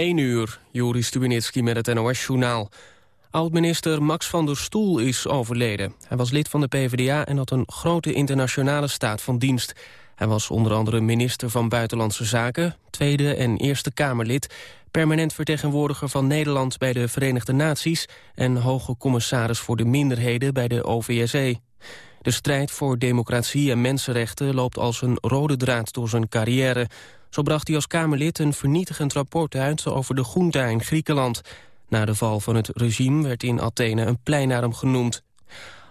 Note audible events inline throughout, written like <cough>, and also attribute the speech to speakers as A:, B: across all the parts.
A: 1 uur, Joris Stubenitski met het NOS-journaal. Oud-minister Max van der Stoel is overleden. Hij was lid van de PvdA en had een grote internationale staat van dienst. Hij was onder andere minister van Buitenlandse Zaken... Tweede en Eerste Kamerlid... permanent vertegenwoordiger van Nederland bij de Verenigde Naties... en hoge commissaris voor de minderheden bij de OVSE. De strijd voor democratie en mensenrechten loopt als een rode draad door zijn carrière... Zo bracht hij als Kamerlid een vernietigend rapport uit over de junta in Griekenland. Na de val van het regime werd in Athene een plein naar hem genoemd.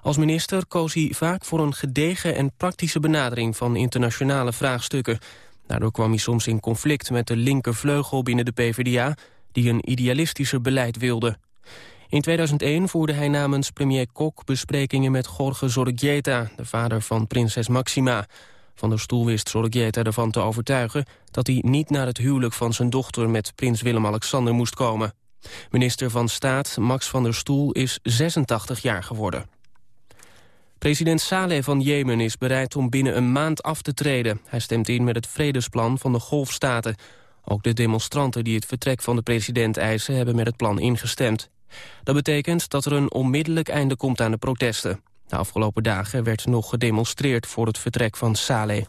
A: Als minister koos hij vaak voor een gedegen en praktische benadering van internationale vraagstukken. Daardoor kwam hij soms in conflict met de linkervleugel binnen de PvdA, die een idealistischer beleid wilde. In 2001 voerde hij namens premier Kok besprekingen met Jorge Zorregieta, de vader van prinses Maxima. Van der Stoel wist Sorgieta ervan te overtuigen... dat hij niet naar het huwelijk van zijn dochter met prins Willem-Alexander moest komen. Minister van Staat Max van der Stoel is 86 jaar geworden. President Saleh van Jemen is bereid om binnen een maand af te treden. Hij stemt in met het vredesplan van de Golfstaten. Ook de demonstranten die het vertrek van de president eisen... hebben met het plan ingestemd. Dat betekent dat er een onmiddellijk einde komt aan de protesten. De afgelopen dagen werd nog gedemonstreerd voor het vertrek van Saleh.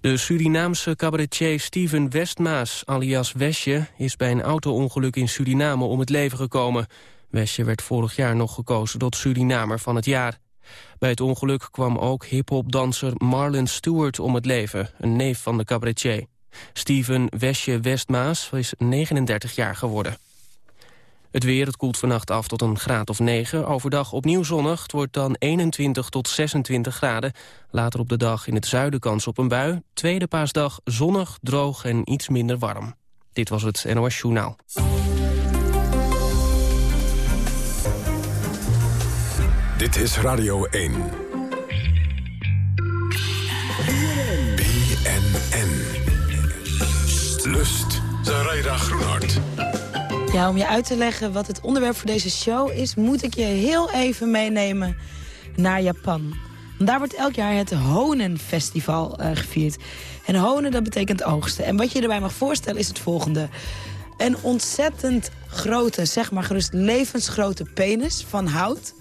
A: De Surinaamse cabaretier Steven Westmaas, alias Wesje... is bij een auto-ongeluk in Suriname om het leven gekomen. Wesje werd vorig jaar nog gekozen tot Surinamer van het jaar. Bij het ongeluk kwam ook hiphopdanser Marlon Stewart om het leven... een neef van de cabaretier. Steven Wesje Westmaas is 39 jaar geworden. Het weer, het koelt vannacht af tot een graad of 9. Overdag opnieuw zonnig, het wordt dan 21 tot 26 graden. Later op de dag in het zuiden kans op een bui. Tweede paasdag zonnig, droog en iets minder warm. Dit was het NOS Journaal.
B: Dit is Radio 1. BNN. Lust. Zaraida Groenhart.
C: Ja, om je uit te leggen wat het onderwerp voor deze show is... moet ik je heel even meenemen naar Japan. daar wordt elk jaar het Honen Festival uh, gevierd. En Honen, dat betekent oogsten. En wat je erbij mag voorstellen is het volgende. Een ontzettend grote, zeg maar gerust levensgrote penis van hout...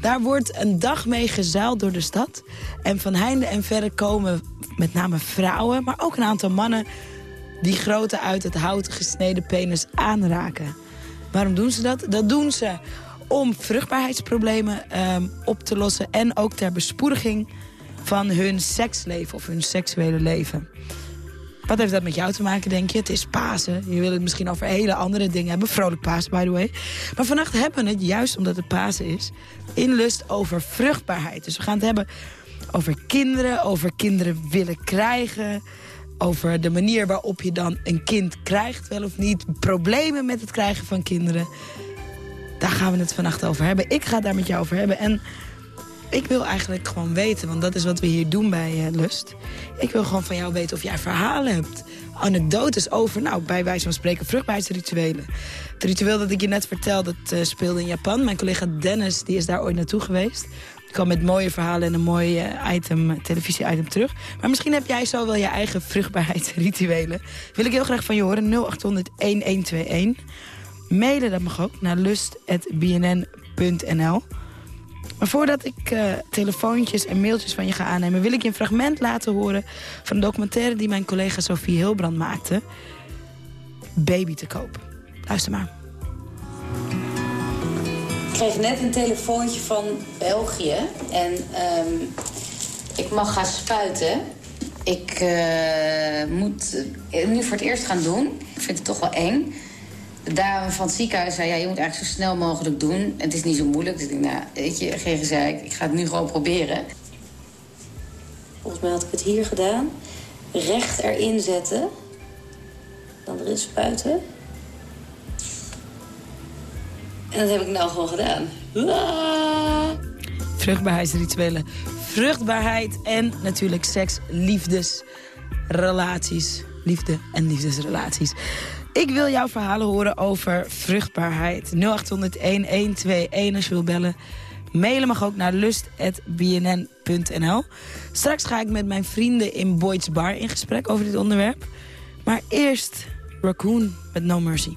C: Daar wordt een dag mee gezeild door de stad. En van heinde en verre komen met name vrouwen, maar ook een aantal mannen die grote uit het hout gesneden penis aanraken. Waarom doen ze dat? Dat doen ze om vruchtbaarheidsproblemen ehm, op te lossen... en ook ter bespoediging van hun seksleven of hun seksuele leven. Wat heeft dat met jou te maken, denk je? Het is Pasen. Je wil het misschien over hele andere dingen hebben. Vrolijk Pasen, by the way. Maar vannacht hebben we het, juist omdat het Pasen is... in lust over vruchtbaarheid. Dus we gaan het hebben over kinderen, over kinderen willen krijgen over de manier waarop je dan een kind krijgt, wel of niet. Problemen met het krijgen van kinderen. Daar gaan we het vannacht over hebben. Ik ga daar met jou over hebben. En ik wil eigenlijk gewoon weten, want dat is wat we hier doen bij uh, Lust. Ik wil gewoon van jou weten of jij verhalen hebt. Anekdotes over, nou, bij wijze van spreken, vruchtbaarheidsrituelen. Het ritueel dat ik je net vertelde, dat uh, speelde in Japan. Mijn collega Dennis, die is daar ooit naartoe geweest kwam met mooie verhalen en een mooi uh, item, televisie-item terug. Maar misschien heb jij zo wel je eigen vruchtbaarheidsrituelen. Wil ik heel graag van je horen. 0800-1121. Mailen dat mag ook naar lust.bnn.nl. Maar voordat ik uh, telefoontjes en mailtjes van je ga aannemen... wil ik je een fragment laten horen van een documentaire... die mijn collega Sophie Hilbrand maakte. Baby te koop. Luister maar
D: kreeg net een telefoontje van België. En um, ik mag gaan spuiten. Ik uh, moet het nu voor het eerst gaan doen. Ik vind het toch wel eng. De dame van het ziekenhuis zei, ja, je moet eigenlijk zo snel mogelijk doen. Het is niet zo moeilijk. Dus ik denk, nou, weet je, geen gezeik. Ik ga het nu gewoon proberen. Volgens mij had ik het hier gedaan. Recht erin zetten. Dan erin spuiten. En dat heb ik nou gewoon gedaan. Ah.
C: Vruchtbaarheidsrituelen. Vruchtbaarheid en natuurlijk seks, liefdes, relaties. Liefde en liefdesrelaties. Ik wil jouw verhalen horen over vruchtbaarheid. 0800-1121 als je wil bellen. Mailen mag ook naar lust.bnn.nl. Straks ga ik met mijn vrienden in Boyd's Bar in gesprek over dit onderwerp. Maar eerst Raccoon met No Mercy.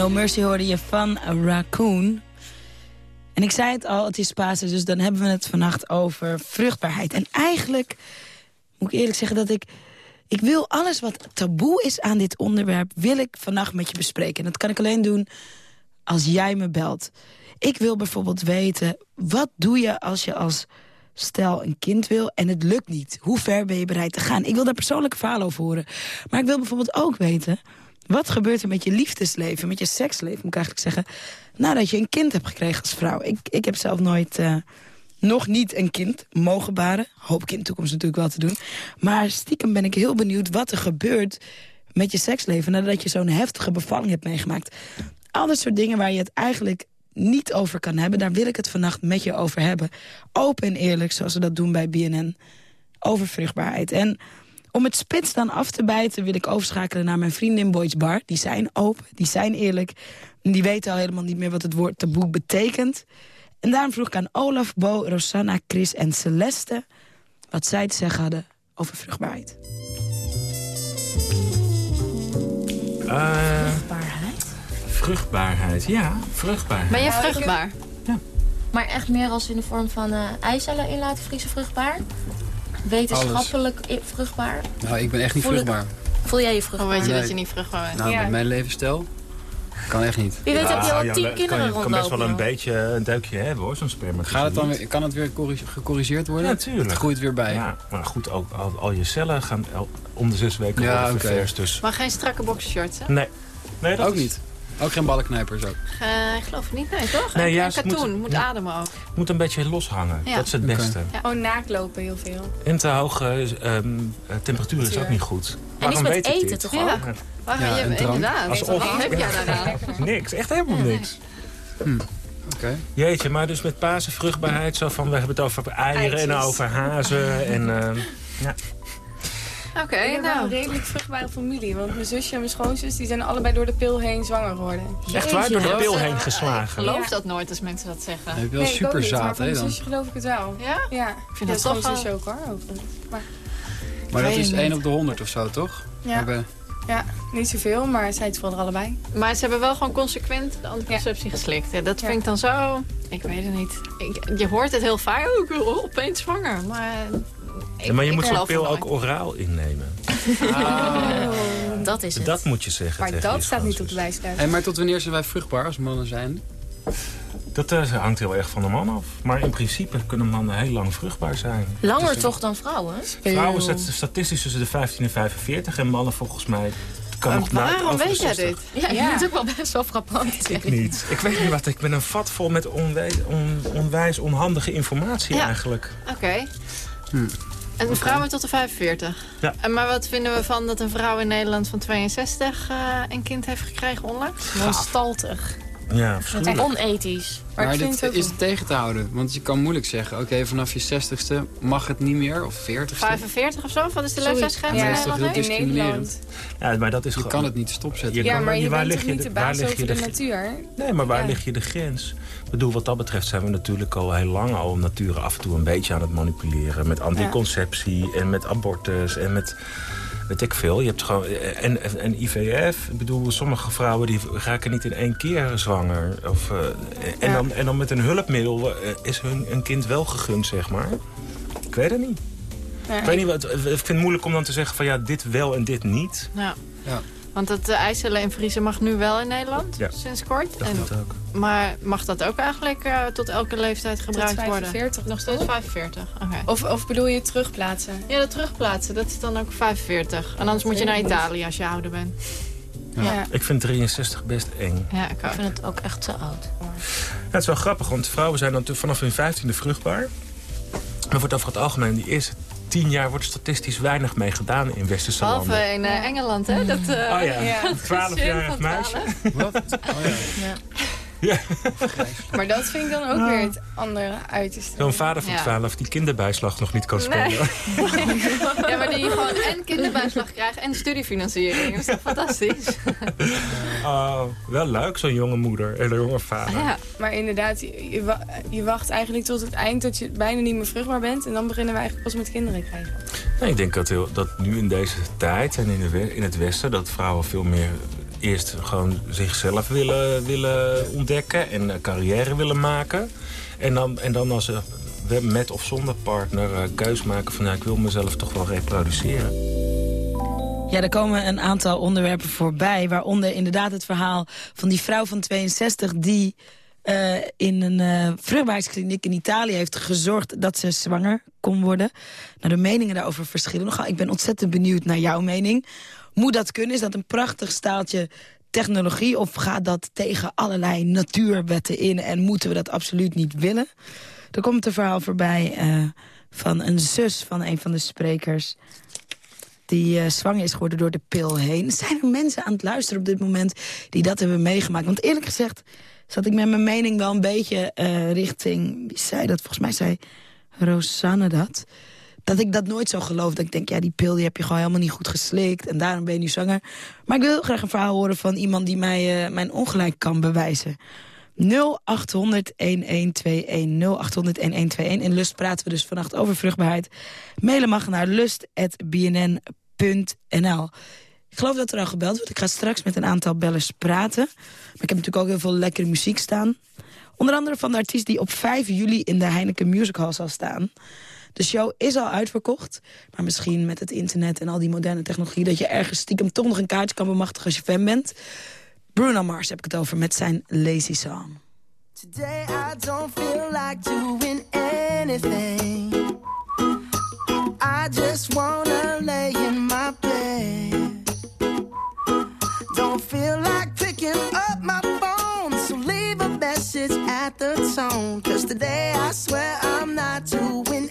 E: No Mercy
C: hoorde je van Raccoon. En ik zei het al, het is Pasen, dus dan hebben we het vannacht over vruchtbaarheid. En eigenlijk moet ik eerlijk zeggen dat ik... Ik wil alles wat taboe is aan dit onderwerp, wil ik vannacht met je bespreken. En dat kan ik alleen doen als jij me belt. Ik wil bijvoorbeeld weten, wat doe je als je als stel een kind wil en het lukt niet? Hoe ver ben je bereid te gaan? Ik wil daar persoonlijke verhalen over horen. Maar ik wil bijvoorbeeld ook weten... Wat gebeurt er met je liefdesleven, met je seksleven, moet ik eigenlijk zeggen... nadat je een kind hebt gekregen als vrouw? Ik, ik heb zelf nooit, eh, nog niet een kind mogen baren. Hoop ik in de toekomst natuurlijk wel te doen. Maar stiekem ben ik heel benieuwd wat er gebeurt met je seksleven... nadat je zo'n heftige bevalling hebt meegemaakt. Al dat soort dingen waar je het eigenlijk niet over kan hebben... daar wil ik het vannacht met je over hebben. Open en eerlijk, zoals we dat doen bij BNN. Over vruchtbaarheid. En om het spits dan af te bijten wil ik overschakelen naar mijn vriendin Boys Bar. Die zijn open, die zijn eerlijk. En die weten al helemaal niet meer wat het woord taboe betekent. En daarom vroeg ik aan Olaf, Bo, Rosanna, Chris en Celeste... wat zij te zeggen hadden over vruchtbaarheid.
F: Eh,
C: Vruchtbaarheid?
F: vruchtbaarheid, ja, vruchtbaarheid.
G: Ben je vruchtbaar?
F: Ja.
G: Maar echt meer als in de vorm van eh eicellen in laten vriezen vruchtbaar? Wetenschappelijk vruchtbaar?
H: Nou, ik ben echt niet
G: Voel ik-
H: vruchtbaar.
G: Voel jij je vruchtbaar?
I: Hoe weet je
H: Nee.
I: dat je niet vruchtbaar bent?
H: Nou, met mijn levensstijl kan echt niet.
G: Wie weet heb je al
F: ja,
G: tien
F: kan
G: kinderen
F: je kan best
G: rondlopen.
F: wel een beetje een deukje hebben hoor, zo'n sperma.
H: Gaat het dan weer, kan het weer corri- gecorrigeerd worden?
F: Ja, tuurlijk.
H: Het groeit weer bij.
F: Ja, maar goed, ook al, al je cellen gaan om de zes weken
H: Ja,
F: worden. Dus
I: Maar geen strakke boxershorts, hè?
F: nee. nee dat
H: Ook
F: is-
H: niet. Ook geen ballenknijpers ook.
I: Eh, ik geloof het niet, nee, toch?
F: Nee, moet-
I: katoen, moet,
F: ja.
I: ademen ook.
F: moet een beetje loshangen.
I: Ja.
F: Dat is het beste.
J: Oh, naaktlopen heel veel.
F: En te hoge ehm, eh, temperatuur is ook niet goed.
G: En iets
F: Waarom
G: met
F: weet ik
G: eten toch
I: Ja.
G: ook?
I: Waar
H: Ja,
I: ga je,
H: en drank.
I: inderdaad.
F: Alsof-
I: heb jij daaraan? <laughs>
F: Niks, echt helemaal niks.
H: Oké.
F: Jeetje, maar dus met Pasen vruchtbaarheid, zo van, we hebben het over eieren en over hazen en... ehm, ja.
I: Oké,
J: ik wel
I: nou.
J: een redelijk vruchtbare familie. Want mijn zusje en mijn schoonzus die zijn allebei door de pil heen zwanger geworden.
F: Echt waar? Door de pil heen
I: Ik
F: geslagen.
I: geloof
J: Ja.
I: dat nooit als mensen dat zeggen.
H: Heb je wel
J: Nee, ik ook
H: super zaad, hè
J: mijn
H: dan.
J: zusje geloof ik het wel.
I: Ja?
J: Ja,
I: Ik
J: ik
I: vind
J: vind
I: dat toch
J: zusje
I: wel-
J: ook hoor. overigens. Maar
H: Maar dat is
C: het
H: 1
C: niet.
H: op de 100 of zo, toch?
J: ja,
H: Hebben-
J: ja, niet zoveel, maar zij het vooral er allebei.
I: Maar ze hebben wel gewoon consequent de anticonceptie geslikt. Ja, dat
J: Ja.
I: vind ik dan zo... Ik weet het niet. Ik, je hoort het heel vaak. Oh, ik wil opeens zwanger. Maar, ik,
F: maar je
I: ik
F: moet zo'n pil ook oraal innemen.
G: Dat is het.
F: Dat moet je zeggen
J: Maar dat staat niet op de lijstkaart.
H: Hey, maar tot wanneer zijn wij vruchtbaar als mannen zijn?
F: Dat eh, hangt heel erg van de man af. Maar in principe kunnen mannen heel lang vruchtbaar zijn.
G: Langer toch dan vrouwen?
F: Vrouwen zetten statistisch tussen de 15 en 45 en mannen volgens mij kan nog naar
I: Waarom weet jij
F: 60.
I: dit?
G: Ja, ik vind het ook wel best wel frappant.
F: Ik niet. Ik weet niet wat. Ik ben een vat vol met on- onwijs, onhandige informatie
I: Ja.
F: eigenlijk.
I: Oké.
H: Hm.
I: En vrouwen tot de 45.
F: Ja.
I: En maar wat vinden we van dat een vrouw in Nederland van 62 eh, een kind heeft gekregen onlangs?
J: Monstaltig.
F: Ja,
G: En
F: afschuwelijk.
G: onethisch.
J: Maar
H: dit
J: ook
H: is tegen te houden. Want je kan moeilijk zeggen, oké, vanaf je 60ste mag het niet meer. Of 40ste.
I: 45 of zo? Wat is de leeftijdsgrens
J: Ja,
H: dat is heel discriminerend.
J: Nederland.
F: Ja, maar dat is
H: Je kan het niet stopzetten.
F: Je
J: Ja,
F: kan-
J: maar je
F: waar
J: bent
F: lig je
J: niet
F: de-
J: baas
F: lig
J: over
F: je
J: de
F: de-
J: natuur?
F: Nee, maar waar
J: Ja.
F: lig je de grens? Ik bedoel, wat dat betreft zijn we natuurlijk al heel lang al natuur af en toe een beetje aan het manipuleren. Met anticonceptie en met abortus en met weet ik veel. Je hebt gewoon, en, en, en IVF. Ik bedoel, sommige vrouwen die raken niet in één keer zwanger. Of, eh, en,
J: Ja.
F: dan, en dan met een hulpmiddel eh, is hun een kind wel gegund, zeg maar. Ik weet het niet.
J: Ja,
F: Ik weet niet wat, ik vind het moeilijk om dan te zeggen van ja, dit wel en dit niet.
I: Ja.
H: Ja.
I: Want het uh, ijscellen invriezen mag nu wel in Nederland,
F: Ja.
I: sinds kort.
F: Dat
I: En,
F: ook.
I: maar mag dat ook eigenlijk eh, tot elke leeftijd gebruikt
J: tot
I: worden?
J: 45
I: Nog steeds 45, oké.
J: Of, of bedoel je terugplaatsen?
I: Ja, dat terugplaatsen, dat is dan ook 45. En anders moet je naar Italië als je ouder bent.
J: Ja.
F: Ik vind 63 best eng.
I: Ja, ik
G: vind het ook echt te oud.
F: Ja, het is wel grappig, want vrouwen zijn dan vanaf hun 15e vruchtbaar. Maar wordt over het algemeen die eerste tien jaar wordt statistisch weinig mee gedaan in westerse
I: Behalve
F: landen.
I: in eh, Engeland, hè? Dat, eh,
F: Oh ja, <laughs>
J: Ja. <laughs>
F: een 12-jarig meisje.
H: Wat? Oh, ja.
J: Maar dat vind ik dan ook weer het andere uiterste.
F: Zo'n vader van
I: Ja.
F: 12 die kinderbijslag nog niet kan spelen.
I: Nee. <laughs> ja, maar die gewoon en kinderbijslag krijgen en studiefinanciering. Dat is toch fantastisch?
F: Oh, wel leuk, zo'n jonge moeder en een jonge vader.
I: Ja.
J: Maar inderdaad, je, je wa- je wacht eigenlijk tot het eind dat je bijna niet meer vruchtbaar bent. En dan beginnen we eigenlijk pas met kinderen krijgen.
F: Nee, ik denk dat, heel, dat nu in deze tijd en in, de, in het Westen... dat vrouwen veel meer eerst gewoon zichzelf willen, willen ontdekken... en een carrière willen maken. En dan, en dan als ze we- met of zonder partner eh, keus maken van... ja, ik wil mezelf toch wel reproduceren.
C: Ja, er komen een aantal onderwerpen voorbij. Waaronder inderdaad het verhaal van die vrouw van 62... die eh, in een eh vruchtbaarheidskliniek in Italië heeft gezorgd... dat ze zwanger kon worden. Nou, de meningen daarover verschillen nogal. Ik ben ontzettend benieuwd naar jouw mening. Moet dat kunnen? Is dat een prachtig staaltje technologie? Of gaat dat tegen allerlei natuurwetten in... en moeten we dat absoluut niet willen? Er komt een verhaal voorbij eh, van een zus van een van de sprekers die eh, zwanger is geworden door de pil heen. Zijn er mensen aan het luisteren op dit moment die dat hebben meegemaakt? Want eerlijk gezegd zat ik met mijn mening wel een beetje eh, richting... Wie zei dat? Volgens mij zei Rosanne dat. Dat ik dat nooit zo geloof. Dat ik denk, ja, die pil die heb je gewoon helemaal niet goed geslikt. En daarom ben je nu zwanger. Maar ik wil heel graag een verhaal horen van iemand die mij eh, mijn ongelijk kan bewijzen. 0800 1121 0800 1121. In Lust praten we dus vannacht over vruchtbaarheid. Mailen mag naar lust.bnn.nl. Ik geloof dat er al gebeld wordt. Ik ga straks met een aantal bellers praten. Maar ik heb natuurlijk ook heel veel lekkere muziek staan. Onder andere van de artiest die op 5 juli in de Heineken Music Hall zal staan. De show is al uitverkocht. Maar misschien met het internet en al die moderne technologie... dat je ergens stiekem toch nog een kaartje kan bemachtigen als je fan bent. Bruno Mars heb ik het over met zijn Lazy Song.
E: Today I don't feel like doing anything. I just wanna lay in my bed. Don't feel like picking up my phone, so leave a message at the tone. Cause today I swear I'm not doing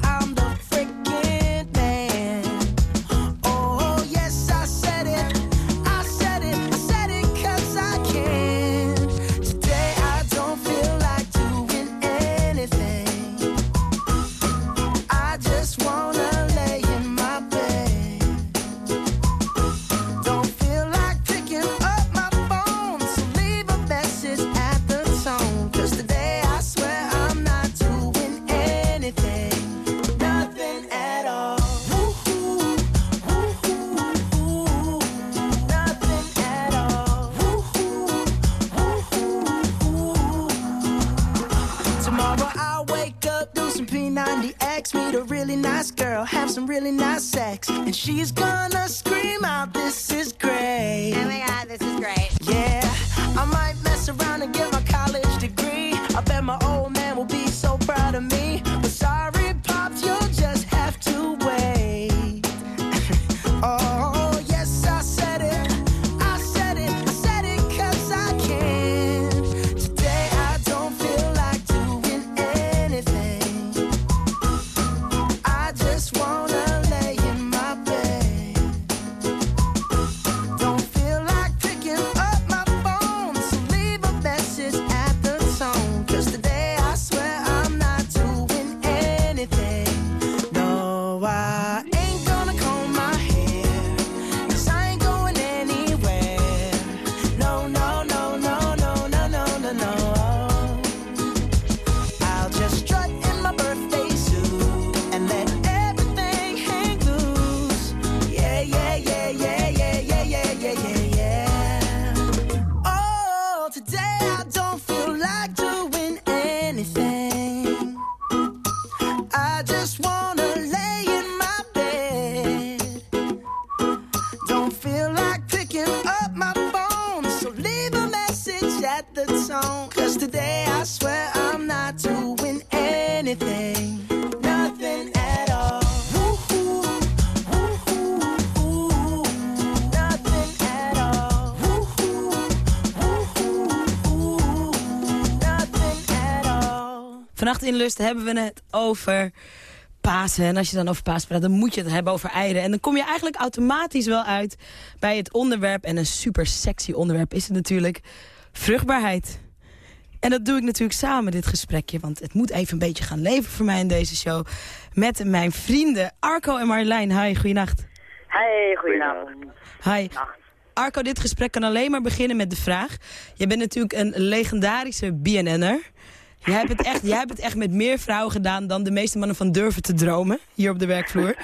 C: in Lust hebben we het over Pasen. En als je dan over Pasen praat, dan moet je het hebben over eieren. En dan kom je eigenlijk automatisch wel uit bij het onderwerp. En een super sexy onderwerp is het natuurlijk vruchtbaarheid. En dat doe ik natuurlijk samen, dit gesprekje. Want het moet even een beetje gaan leven voor mij in deze show. Met mijn vrienden Arco en Marjolein. Hi, goeienacht.
K: Hey, goedenavond.
C: Hi. Arco, dit gesprek kan alleen maar beginnen met de vraag. Je bent natuurlijk een legendarische BNN'er. Jij hebt, het echt, jij hebt het echt met meer vrouwen gedaan dan de meeste mannen van durven te dromen. Hier op de werkvloer.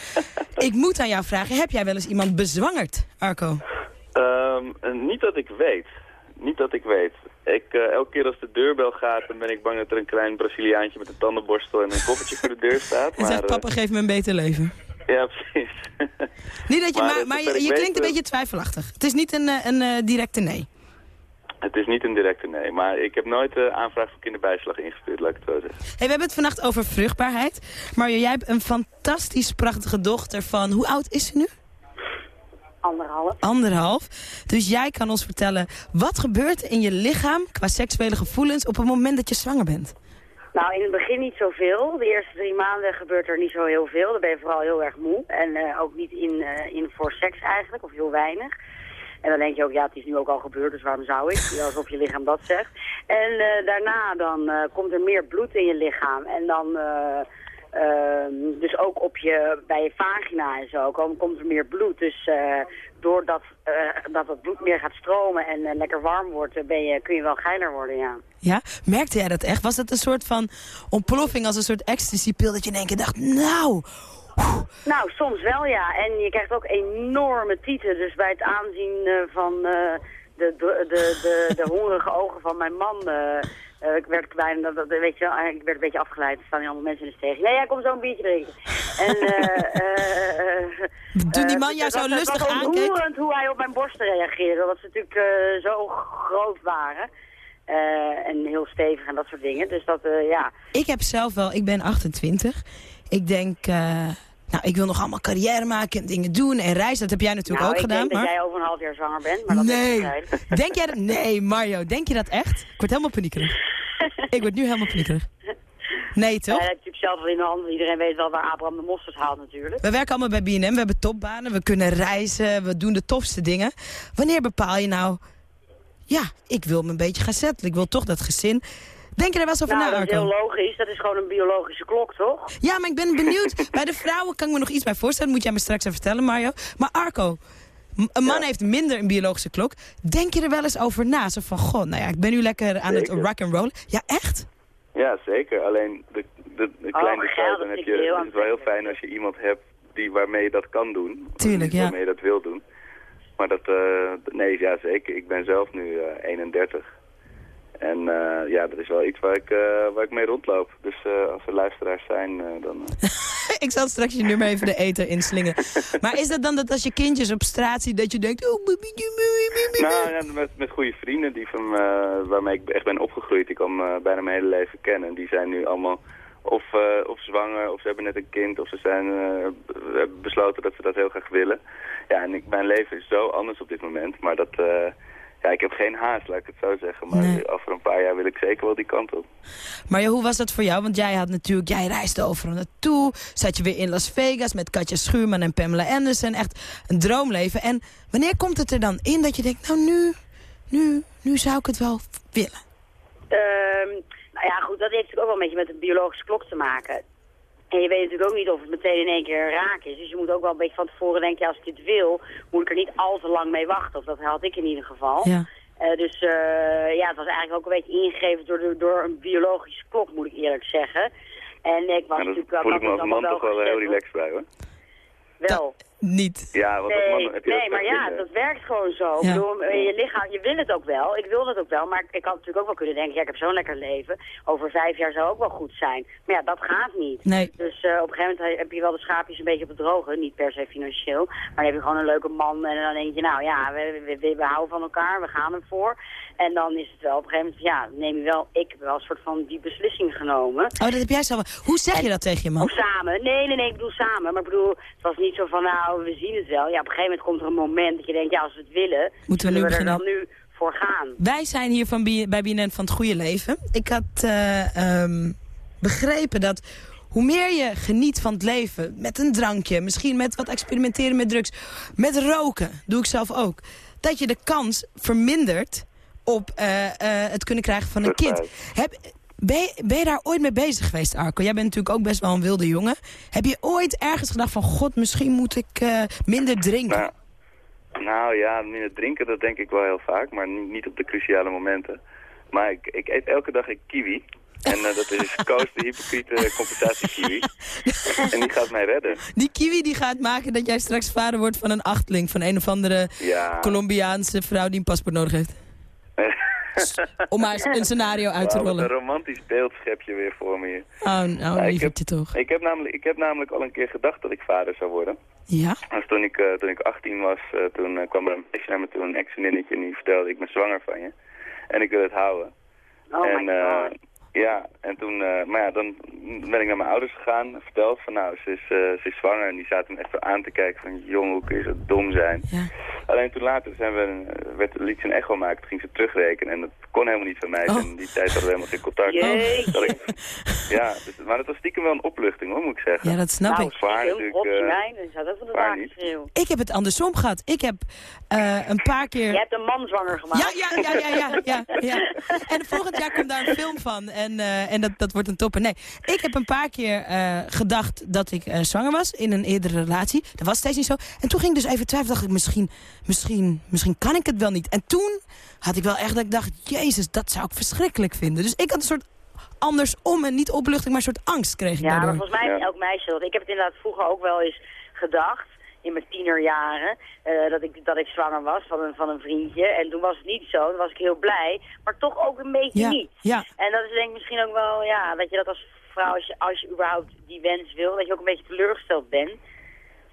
C: ik moet aan jou vragen, heb jij wel eens iemand bezwangerd, Arco?
L: Ehm, niet dat ik weet. Niet dat ik weet. Ik, eh, elke keer als de deurbel gaat, dan ben ik bang dat er een klein Braziliaantje met een tandenborstel en een koffertje voor de deur staat.
C: En zegt,
L: eh,
C: papa, geef me een beter leven.
L: ja, precies.
C: Niet dat je,
L: Maar,
C: maar,
L: eh,
C: maar je, klinkt een
L: eh,
C: beetje twijfelachtig. Het is niet een, eh, een eh, directe nee.
L: Het is niet een directe nee, maar ik heb nooit de aanvraag voor kinderbijslag ingestuurd, laat ik het zo zeggen.
C: Hey, we hebben het vannacht over vruchtbaarheid. Mario, jij hebt een fantastisch prachtige dochter van... Hoe oud is ze nu?
K: Anderhalf.
C: Anderhalf. Dus jij kan ons vertellen, wat gebeurt in je lichaam qua seksuele gevoelens op het moment dat je zwanger bent?
K: Nou, in het begin niet zoveel. De eerste drie maanden gebeurt er niet zo heel veel. Dan ben je vooral heel erg moe. En eh, ook niet in, eh, in voor seks eigenlijk, of heel weinig. En dan denk je ook, ja, het is nu ook al gebeurd, dus waarom zou ik? Alsof je lichaam dat zegt. En eh, daarna dan eh, komt er meer bloed in je lichaam. En dan, eh, ehm, dus ook op je, bij je vagina en zo, kom- komt er meer bloed. Dus doordat dat het bloed meer gaat stromen en lekker warm wordt, ben je, kun je wel geiler worden, ja.
C: Ja, merkte jij dat echt? Was het een soort van ontploffing als een soort ecstasy-pil dat je in één keer dacht, nou...
K: Nou, soms wel ja. En je krijgt ook enorme tieten. Dus bij het aanzien eh, van eh, de, de, de, de, de <laughs> hongerige ogen van mijn man... eh, ik werd bijna, dat, dat- weet je, wel, ik werd een beetje afgeleid. Er staan hier allemaal mensen in de steeg. Nee, jij komt zo een biertje drinken. En, eh, <laughs> eh, eh,
C: Toen die man jou zo lustig
K: was
C: aankeek?
K: ontroerend hoe hij op mijn borsten reageerde. Dat ze natuurlijk eh, zo groot waren. Eh, en heel stevig en dat soort dingen. Dus dat, eh, ja...
C: Ik heb zelf wel, ik ben 28. Ik denk, eh, nou, ik wil nog allemaal carrière maken en dingen doen en reizen. Dat heb jij natuurlijk
K: nou,
C: ook
K: ik
C: gedaan.
K: denk dat
C: maar...
K: jij over een half jaar zwanger bent. Maar dat
C: nee,
K: is
C: denk jij dat? Nee, Mario, denk je dat echt? Ik word helemaal paniekerig. <laughs> Ik word nu helemaal paniekerig. Nee, toch?
K: Ja, dat heb natuurlijk zelf wel in de hand. Iedereen weet wel waar Abraham de Mosterd haalt natuurlijk.
C: We werken allemaal bij BNM, we hebben topbanen, we kunnen reizen, we doen de tofste dingen. Wanneer bepaal je nou, ja, ik wil me een beetje gaan settelen, ik wil toch dat gezin. Denk je daar wel eens over
K: nou,
C: na,
K: dat is
C: Arco?
K: heel logisch. Dat is gewoon een biologische klok, toch?
C: Ja, maar ik ben benieuwd. <laughs> bij de vrouwen kan ik me nog iets bij voorstellen, moet jij me straks even vertellen, Mario. Maar Arco, een man heeft minder een biologische klok. Denk je er wel eens over na? Zo van, god, nou ja, ik ben nu lekker aan het rock and roll. Ja, echt?
L: Ja, zeker. Alleen de, de, de
K: Oh,
L: kleine dan heb je,
K: heel
L: het is wel heel fijn als je iemand hebt die, waarmee je dat kan doen.
C: Tuurlijk, ja.
L: Waarmee je dat wil doen. Maar dat, eh, nee, ja zeker. Ik ben zelf nu eh 31. En eh, ja, dat is wel iets waar ik, eh, waar ik mee rondloop. Dus eh, als er luisteraars zijn, dan... <laughs>
C: ik zal straks je nummer even de eten inslingen. <laughs> maar is dat dan dat als je kindjes op straat ziet, dat je denkt... Oh.
L: Nou, ja, met, met goede vrienden die van, waarmee ik echt ben opgegroeid. Ik kan bijna mijn hele leven kennen. Die zijn nu allemaal of, of zwanger, of ze hebben net een kind, of ze zijn, besloten dat ze dat heel graag willen. Ja, en ik, mijn leven is zo anders op dit moment. Maar dat, eh, ja, ik heb geen haast, laat ik het zo zeggen. Maar
C: Nee.
L: over een paar jaar wil ik zeker wel die kant op.
C: Maar ja, hoe was dat voor jou? Want jij had natuurlijk, jij reisde overal naartoe. Zat je weer in Las Vegas met Katja Schuurman en Pamela Anderson. Echt een droomleven. En wanneer komt het er dan in dat je denkt, nou nu, nu, nu zou ik het wel willen?
K: Ehm, nou ja, goed, dat heeft natuurlijk ook wel een beetje met een biologische klok te maken. En je weet natuurlijk ook niet of het meteen in één keer raak is. Dus je moet ook wel een beetje van tevoren denken, ja, als ik dit wil, moet ik er niet al te lang mee wachten. Of dat had ik in ieder geval.
C: Ja.
K: Eh, dus eh, ja, het was eigenlijk ook een beetje ingegeven door, de- door een biologische klok, moet ik eerlijk zeggen. En ik was natuurlijk wel...
L: voel ik me als man toch wel heel relaxed bij, hoor.
K: Wel.
C: Niet.
L: Ja, want
K: Nee,
L: man heb je dat
K: nee maar ja, dat werkt gewoon zo. Ik bedoel, je lichaam, je wil het ook wel. Ik wil dat ook wel, maar ik had natuurlijk ook wel kunnen denken, ja, ik heb zo'n lekker leven. Over vijf jaar zou ook wel goed zijn. Maar ja, dat gaat niet.
C: Nee.
K: Dus eh, op een gegeven moment heb je wel de schaapjes een beetje op het droge. Niet per se financieel. Maar dan heb je gewoon een leuke man en dan denk je, nou ja, we, we, we, we houden van elkaar, we gaan ervoor. En dan is het wel op een gegeven moment, ja, neem je wel, ik heb wel een soort van die beslissing genomen.
C: Oh, dat heb jij zelf. Hoe zeg je dat tegen je man?
K: Of samen. Nee, nee, nee, ik bedoel samen. Maar ik bedoel, het was niet zo van, nou, we zien het wel. Ja, op een gegeven moment komt er een moment dat je denkt, ja, als we het willen,
C: Moeten we nu
K: er dan nu voor gaan.
C: Wij zijn hier van bij BNN van het goede leven. Ik had eh, ehm, begrepen dat hoe meer je geniet van het leven... met een drankje, misschien met wat experimenteren met drugs... met roken, doe ik zelf ook... dat je de kans vermindert op eh, eh, het kunnen krijgen van een kind. Heb, ben, je, ben je daar ooit mee bezig geweest, Arco? Jij bent natuurlijk ook best wel een wilde jongen. Heb je ooit ergens gedacht van... god, misschien moet ik eh, minder drinken?
L: Nou, nou ja, minder drinken, dat denk ik wel heel vaak, maar niet, op de cruciale momenten. Maar ik, ik eet elke dag een kiwi. En eh, dat is <laughs> Koos de hypocriete compensatie kiwi. <laughs> en die gaat mij redden.
C: Die kiwi die gaat maken dat jij straks vader wordt van een achtling... van een of andere
L: Ja.
C: Colombiaanse vrouw die een paspoort nodig heeft. <laughs> Om maar eens een scenario uit te rollen.
L: Een romantisch beeld schep je weer voor me hier.
C: Oh, nou,
L: Ja, ik
C: lievertje toch.
L: Ik heb, namelijk, ik heb namelijk al een keer gedacht dat ik vader zou worden.
C: Ja?
L: Dus toen ik, eh, toen ik 18 was, eh, toen eh, kwam er een meisje naar me toe, een ex-vriendinnetje, en die vertelde ik ben zwanger van je. En ik wil het houden.
K: Oh
L: en,
K: my
L: eh,
K: god.
L: Ja, en toen, eh, maar ja, dan ben ik naar mijn ouders gegaan en verteld van nou, ze is, eh, ze is zwanger. En die zaten me echt aan te kijken van, jong, hoe kun je zo dom zijn? Alleen toen later zijn we, een- werd, liet ze een echo maken, toen ging ze terugrekenen. En dat kon helemaal niet van mij.
C: Oh.
L: En die tijd hadden we helemaal geen contact. Dat ik- ja, dus, maar dat was stiekem wel een opluchting hoor, moet ik zeggen.
C: Ja, dat snap
K: nou,
C: ik.
L: Zwaar
K: heel
L: natuurlijk, eh,
K: zou dat van de.
C: Ik heb het andersom gehad. Ik heb eh, een paar keer...
K: Je hebt een man zwanger gemaakt.
C: Ja, ja, ja, ja, ja, ja, ja. <laughs> En volgend jaar komt daar een film van. En, eh, en dat, dat wordt een topper. Nee, ik heb een paar keer eh, gedacht dat ik eh, zwanger was in een eerdere relatie. Dat was steeds niet zo. En toen ging ik dus even twijfelen. Dacht ik, misschien, misschien, misschien kan ik het wel niet. En toen had ik wel echt dat ik dacht, jezus, dat zou ik verschrikkelijk vinden. Dus ik had een soort andersom en niet opluchting, maar een soort angst kreeg ik
K: Ja, maar
C: daardoor.
K: volgens mij heeft elk meisje dat. Ik heb het inderdaad vroeger ook wel eens gedacht, in mijn tienerjaren, eh, dat, ik, dat ik zwanger was van een, van een vriendje. En toen was het niet zo, toen was ik heel blij, maar toch ook een beetje
C: Ja,
K: niet.
C: ja.
K: En dat is denk ik misschien ook wel, ja, dat je dat als vrouw, als je, als je überhaupt die wens wil, dat je ook een beetje teleurgesteld bent.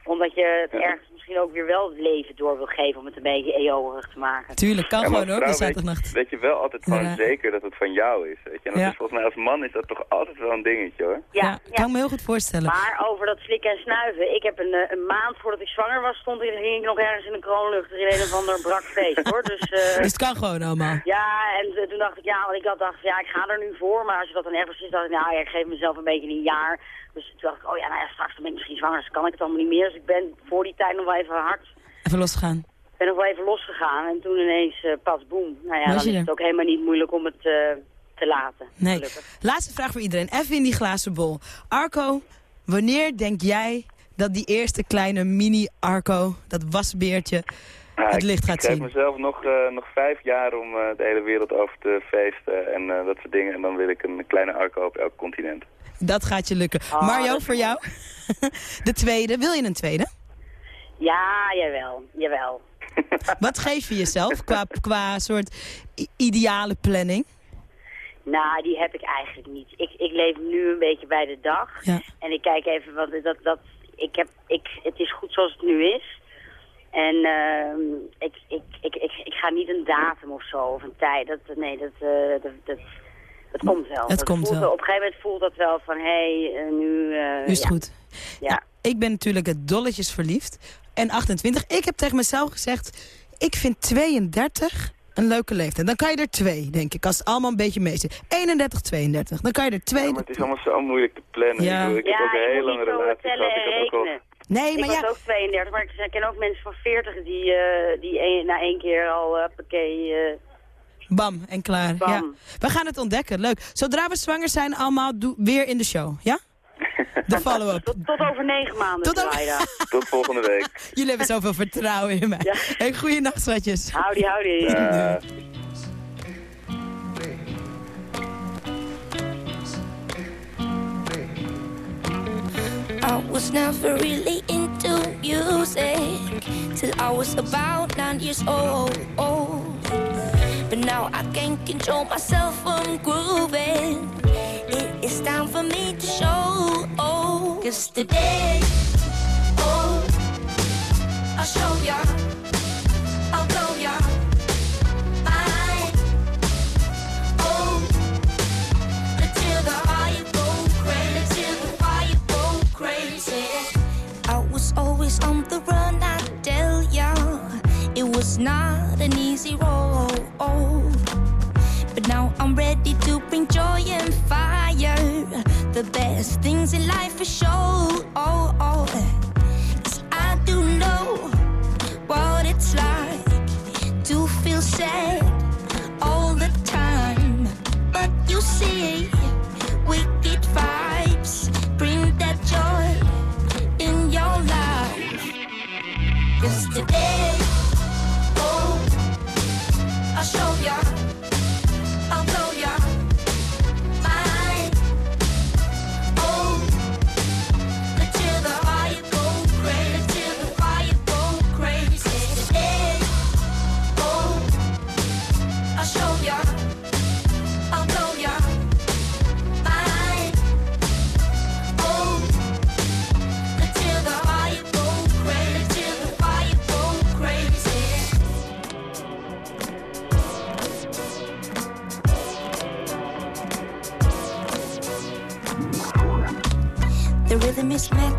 K: Omdat je het ergens misschien ook weer wel het leven door wil geven om het een beetje eeuwig te maken.
C: Tuurlijk, kan gewoon hoor,
L: als
C: de zaterdagnacht.
L: Weet, weet je wel altijd gewoon
C: Ja.
L: zeker dat het van jou is. Weet je? En dat
C: Ja.
L: is volgens mij als man is dat toch altijd wel een dingetje hoor.
C: Ja, kan ik me heel goed voorstellen.
K: Maar over dat slikken en snuiven. Ik heb een, eh, een maand voordat ik zwanger was, stond ik, hing ik nog ergens in de kroonluchter in een of ander brak feest hoor. Dus, eh, <laughs>
C: Dus het kan gewoon allemaal.
K: ja, en eh, toen dacht ik, ja, want ik had dacht, ja, ik ga er nu voor. Maar als je dat dan ergens is, dacht ik, nou ja, ik geef mezelf een beetje een jaar. Dus toen dacht ik, oh ja, nou ja, straks dan ben ik misschien zwanger, dus kan ik het allemaal niet meer. Dus ik ben voor die tijd nog wel even hard,
C: Even losgaan.
K: ben nog wel even losgegaan. En toen ineens, eh, pas boem. Nou ja,
C: Was
K: dan is
C: er?
K: het ook helemaal niet moeilijk om het eh, te laten.
C: Nee.
K: gelukkig.
C: Laatste vraag voor iedereen. Even in die glazen bol. Arco, wanneer denk jij dat die eerste kleine mini-Arco, dat wasbeertje,
L: Nou,
C: het
L: ik-
C: licht gaat
L: ik geef
C: zien?
L: mezelf nog, eh, nog vijf jaar om eh, de hele wereld over te feesten en eh, dat soort dingen. En dan wil ik een kleine arco op elk continent.
C: Dat gaat je lukken.
K: Ah,
C: Mario, voor jou? <laughs> De tweede. Wil je een tweede?
K: Ja, jawel, jawel. <laughs>
C: Wat geef je jezelf qua, qua soort ideale planning?
K: Nou, die heb ik eigenlijk niet. Ik, ik leef nu een beetje bij de dag.
C: Ja.
K: En ik kijk even wat dat, dat ik heb, ik, het is goed zoals het nu is. En ehm, ik, ik, ik, ik, ik ga niet een datum of zo of een tijd. Dat, nee, dat, eh, dat, dat, dat komt wel.
C: Het
K: Dat
C: komt wel.
K: Op een gegeven moment voelt dat wel van, hé, hey, eh, nu... eh,
C: Nu is het
K: ja.
C: goed.
K: Ja.
C: Ik ben natuurlijk het dolletjes verliefd. En 28. Ik heb tegen mezelf gezegd, ik vind 32 een leuke leeftijd. Dan kan je er twee, denk ik, als het allemaal een beetje mee zit. 31, 32. Dan kan je er twee...
L: Ja, maar het is allemaal zo moeilijk te plannen.
C: Ja.
L: Ik, bedoel, ik heb ook een hele lange relatie gehad. Ik heb ook al
K: rekenen.
C: Nee,
K: ik
C: maar
K: was
C: ja...
K: ook 32, maar ik ken ook mensen van 40 die, eh, die een- na één keer al, uh,
C: Bam, en klaar.
K: Bam.
C: Ja. We gaan het ontdekken. Leuk. Zodra we zwanger zijn, allemaal doe- weer in de show. Ja? <laughs> De follow-up.
K: tot, tot over negen maanden,
C: Tot over-. <laughs>
L: Tot volgende week. <laughs>
C: Jullie hebben zoveel vertrouwen in mij.
K: Ja.
C: Hey, goeienacht, schatjes.
K: Howdy, howdy.
M: I was never really into music till I was about nine years old. But now I can't control myself from grooving. It is time for me to show. Oh, Cause today, oh, I'll show ya. I'll ya. Oh, until the go crazy, until the crazy. I was always on the run, I. It was not an easy road. But now I'm ready to bring joy and fire. The best things in life for sure. 'Cause I do know what it's like to feel sad all the time. But you see, wicked vibes bring that joy in your life. Oh, I'll show ya,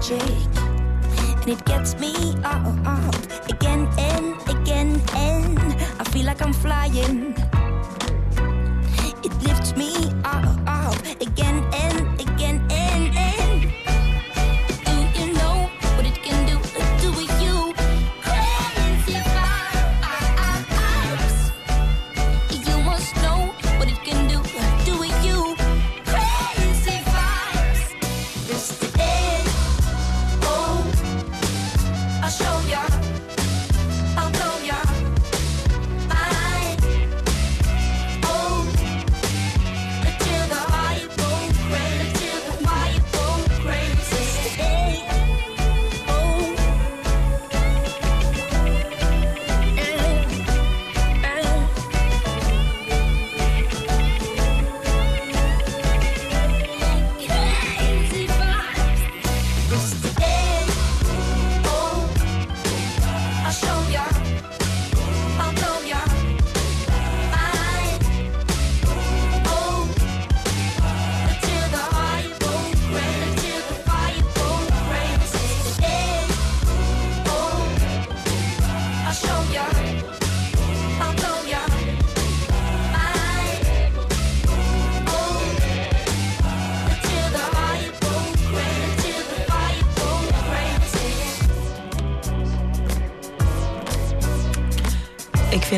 M: magic,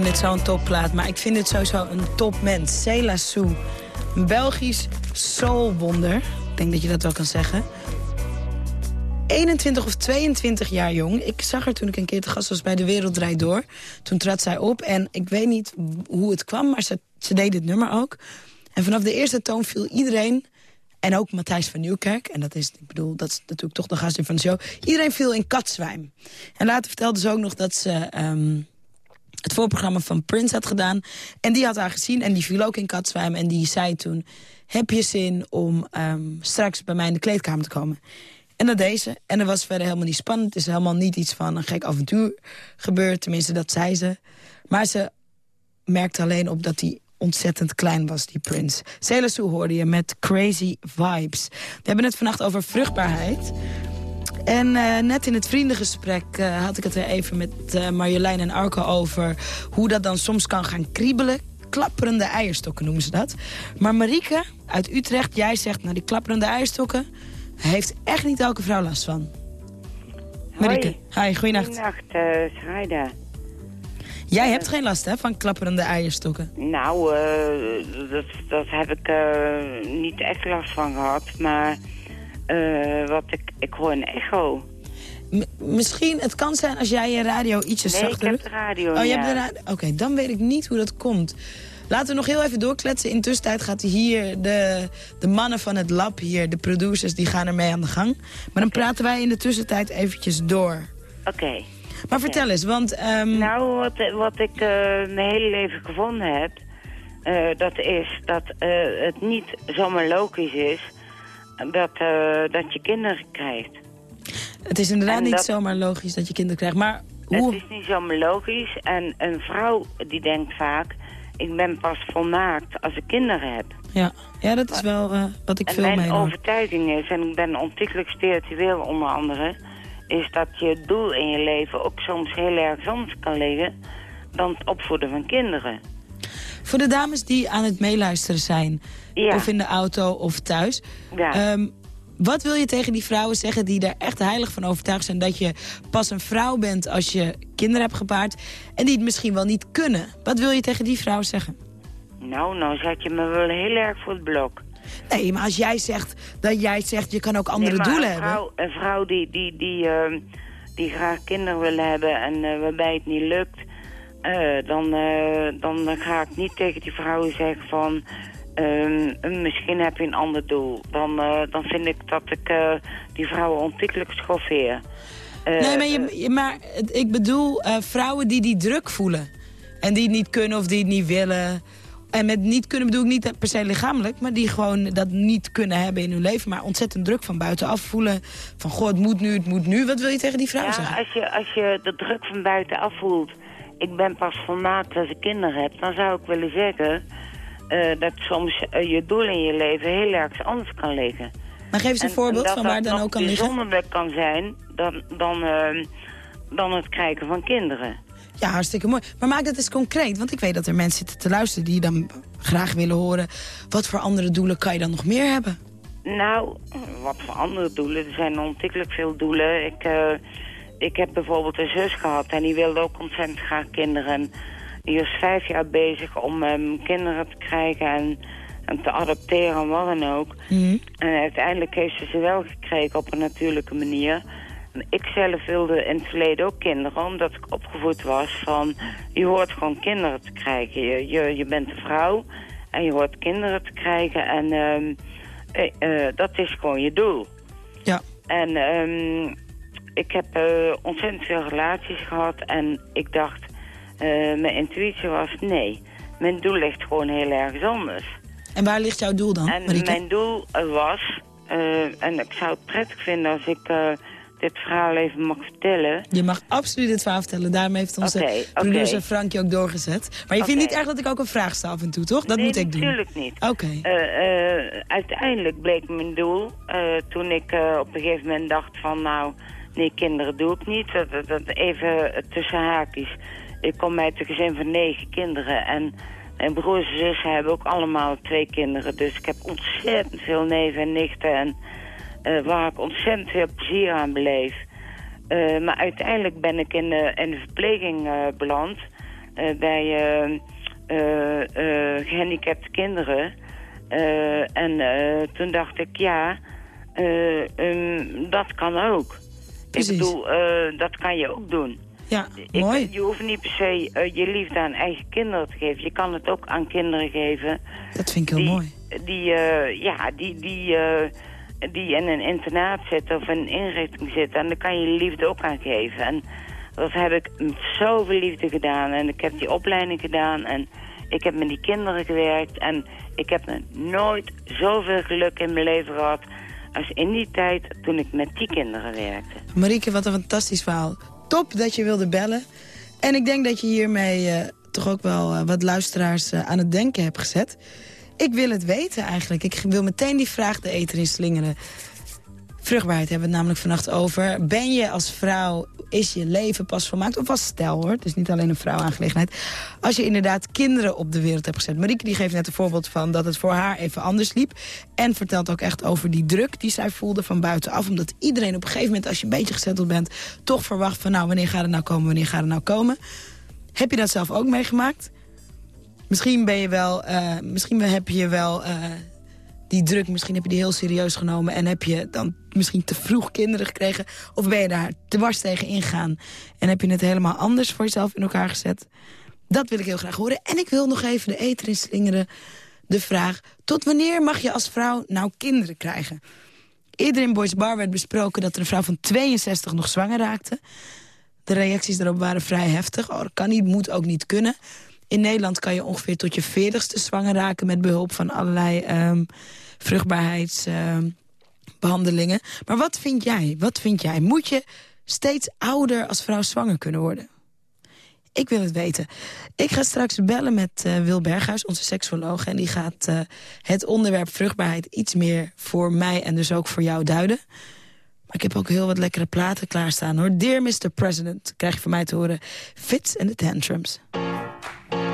C: vind het zo'n topplaat, maar ik vind het sowieso een topmens. Cela Sou, een Belgisch soulwonder. Ik denk dat je dat wel kan zeggen. 21 of 22 jaar jong. Ik zag haar toen ik een keer te gast was bij De Wereld Draait Door. Toen trad zij op en ik weet niet hoe het kwam, maar ze, ze deed dit nummer ook. En vanaf de eerste toon viel iedereen, en ook Matthijs van Nieuwkerk... en dat is, ik bedoel, dat is natuurlijk toch de gast van de show... iedereen viel in katzwijm. En later vertelde ze ook nog dat ze... ehm, het voorprogramma van Prince had gedaan. En die had haar gezien en die viel ook in katzwijm. En die zei toen, heb je zin om ehm, straks bij mij in de kleedkamer te komen? En dat deed ze. En dat was verder helemaal niet spannend. Het is helemaal niet iets van een gek avontuur gebeurd. Tenminste, dat zei ze. Maar ze merkte alleen op dat hij ontzettend klein was, die Prince. Sailor hoorde je met Crazy Vibes. We hebben het vannacht over vruchtbaarheid. En eh, net in het vriendengesprek eh, had ik het er even met eh, Marjolein en Arco over... hoe dat dan soms kan gaan kriebelen. Klapperende eierstokken noemen ze dat. Maar Marieke uit Utrecht, jij zegt... nou, die klapperende eierstokken heeft echt niet elke vrouw last van. Marieke, hi, goeienacht.
N: Goeienacht, uh, Schrijda.
C: Jij hebt geen last hè, van klapperende eierstokken?
N: Nou, dat, dat heb ik niet echt last van gehad. Maar eh, wat ik, ik hoor een echo.
C: M- misschien, het kan zijn als jij je radio ietsje
N: Nee,
C: zachter
N: ik heb de radio,
C: Oh, je
N: ja.
C: hebt de radio. Oké, dan weet ik niet hoe dat komt. Laten we nog heel even doorkletsen. Intussen tijd gaat hier de, de mannen van het lab hier, de producers, die gaan ermee aan de gang. Maar dan praten wij in de tussentijd eventjes door.
N: Oké.
C: Maar vertel eens, want... ehm,
N: Nou, wat, wat ik eh, mijn hele leven gevonden heb... eh, dat is dat het niet zomaar logisch is... dat, eh, dat je kinderen krijgt.
C: Het is inderdaad
N: En
C: niet
N: dat-
C: zomaar logisch dat je kinderen krijgt. Maar hoe...
N: Het is niet zomaar logisch. En een vrouw die denkt vaak... ik ben pas volmaakt als ik kinderen heb.
C: Ja, ja dat is wel eh, wat ik
N: en
C: veel
N: mijn
C: hoor.
N: overtuiging is, en ik ben ontiegelijk spiritueel onder andere... is dat je doel in je leven ook soms heel erg anders kan liggen... dan het opvoeden van kinderen.
C: Voor de dames die aan het meeluisteren zijn,
N: Ja.
C: of in de auto of thuis...
N: Ja.
C: ehm, wat wil je tegen die vrouwen zeggen die er echt heilig van overtuigd zijn... dat je pas een vrouw bent als je kinderen hebt gebaard... en die het misschien wel niet kunnen? Wat wil je tegen die vrouwen zeggen?
N: Nou, nou zet je me wel heel erg voor het blok.
C: Nee, maar als jij zegt dat jij zegt je kan ook andere
N: Nee,
C: doelen
N: een
C: hebben...
N: Een vrouw die, die, die, ehm, die graag kinderen wil hebben en eh, waarbij het niet lukt... eh, dan, eh, dan ga ik niet tegen die vrouwen zeggen van... ehm, misschien heb je een ander doel. Dan, eh, dan vind ik dat ik die vrouwen ontiegelijk schoffeer.
C: Nee, maar, je, maar ik bedoel vrouwen die die druk voelen. En die het niet kunnen of die het niet willen. En met niet kunnen bedoel ik niet per se lichamelijk... maar die gewoon dat niet kunnen hebben in hun leven... maar ontzettend druk van buitenaf voelen. Van, goh, het moet nu, het moet nu. Wat wil je tegen die vrouwen
N: ja,
C: zeggen?
N: als je, als je de druk van buiten voelt... ik ben pas volmaakt als ik kinderen heb... dan zou ik willen zeggen... eh, dat soms eh, je doel in je leven heel erg anders kan liggen.
C: Maar geef eens een
N: En-
C: voorbeeld
N: en
C: van
N: dat
C: waar het
N: dat
C: dan ook kan liggen.
N: bijzonderder kan zijn dan, dan, eh, dan het krijgen van kinderen.
C: Ja, hartstikke mooi. Maar maak dat eens concreet. Want ik weet dat er mensen zitten te luisteren... die dan graag willen horen... wat voor andere doelen kan je dan nog meer hebben?
N: Nou, wat voor andere doelen? Er zijn ontiegelijk veel doelen. Ik, ik heb bijvoorbeeld een zus gehad en die wilde ook ontzettend graag kinderen. En die was vijf jaar bezig om ehm, kinderen te krijgen en, en te adopteren en wat dan ook. En uiteindelijk heeft ze ze wel gekregen op een natuurlijke manier. Ik zelf wilde in het verleden ook kinderen, omdat ik opgevoed was van... je hoort gewoon kinderen te krijgen. Je, je, je bent een vrouw en je hoort kinderen te krijgen en... ehm, eh, eh, dat is gewoon je doel.
C: Ja.
N: En ehm, ik heb eh, ontzettend veel relaties gehad en ik dacht, eh, mijn intuïtie was nee. Mijn doel ligt gewoon heel erg anders.
C: En waar ligt jouw doel dan,
N: En
C: Marieke?
N: mijn doel eh, was, en ik zou het prettig vinden als ik dit verhaal even mag vertellen.
C: Je mag absoluut het verhaal vertellen. Daarom heeft onze
N: oké.
C: producer Frankje ook doorgezet. Maar je vindt niet erg dat ik ook een vraag stel af en toe, toch? Dat
N: nee,
C: moet ik doen.
N: natuurlijk niet.
C: Oké.
N: Uiteindelijk bleek mijn doel, toen ik op een gegeven moment dacht van nou, nee kinderen doe ik niet. Dat, dat, even tussen haakjes. Ik kom uit een gezin van negen kinderen en mijn broers en zussen hebben ook allemaal twee kinderen. Dus ik heb ontzettend veel neven en nichten en eh, waar ik ontzettend veel plezier aan beleef. Eh, maar uiteindelijk ben ik in de, in de verpleging eh, beland. eh, bij eh, eh, eh, gehandicapte kinderen. Eh, en eh, toen dacht ik, ja, eh, ehm, dat kan ook.
C: Precies.
N: Ik bedoel, eh, dat kan je ook doen.
C: Ja,
N: Ik-
C: mooi.
N: je hoeft niet per se eh, je liefde aan eigen kinderen te geven. Je kan het ook aan kinderen geven.
C: Dat vind ik heel
N: die,
C: mooi.
N: Die, eh, ja, die, die, die in een internaat zitten of in een inrichting zitten. En daar kan je je liefde ook aan geven. En dat heb ik met zoveel liefde gedaan. En ik heb die opleiding gedaan. En ik heb met die kinderen gewerkt. En ik heb nooit zoveel geluk in mijn leven gehad... als in die tijd toen ik met die kinderen werkte.
C: Marieke, wat een fantastisch verhaal. Top dat je wilde bellen. En ik denk dat je hiermee eh, toch ook wel eh, wat luisteraars eh, aan het denken hebt gezet. Ik wil het weten eigenlijk. Ik wil meteen die vraag de eter in slingeren. Vruchtbaarheid hebben we het namelijk vannacht over. Ben je als vrouw, is je leven pas volmaakt? Of als stel hoor, het is niet alleen een vrouwaangelegenheid. Als je inderdaad kinderen op de wereld hebt gezet. Marieke die geeft net een voorbeeld van dat het voor haar even anders liep. En vertelt ook echt over die druk die zij voelde van buitenaf. Omdat iedereen op een gegeven moment, als je een beetje gezetteld bent... toch verwacht van nou, wanneer gaat het nou komen, wanneer gaat het nou komen. Heb je dat zelf ook meegemaakt? Misschien ben je wel, eh, misschien heb je wel eh, die druk, misschien heb je die heel serieus genomen en heb je dan misschien te vroeg kinderen gekregen. Of ben je daar dwars tegen ingegaan en heb je het helemaal anders voor jezelf in elkaar gezet. Dat wil ik heel graag horen. En ik wil nog even de eter in slingeren. De vraag, tot wanneer mag je als vrouw nou kinderen krijgen? Eerder in Boys Bar werd besproken dat er een vrouw van 62 nog zwanger raakte. De reacties daarop waren vrij heftig. Oh, dat kan niet, moet ook niet kunnen. In Nederland kan je ongeveer tot je 40ste zwanger raken... met behulp van allerlei ehm, vruchtbaarheidsbehandelingen. maar wat vind jij? Wat vind jij? Moet je steeds ouder als vrouw zwanger kunnen worden? Ik wil het weten. Ik ga straks bellen met eh, Wil Berghuis, onze seksuoloog. En die gaat eh, het onderwerp vruchtbaarheid iets meer voor mij en dus ook voor jou duiden. Maar ik heb ook heel wat lekkere platen klaarstaan hoor. Dear Mr. President, krijg je van mij te horen. Fits and the Tantrums.
E: Thank you.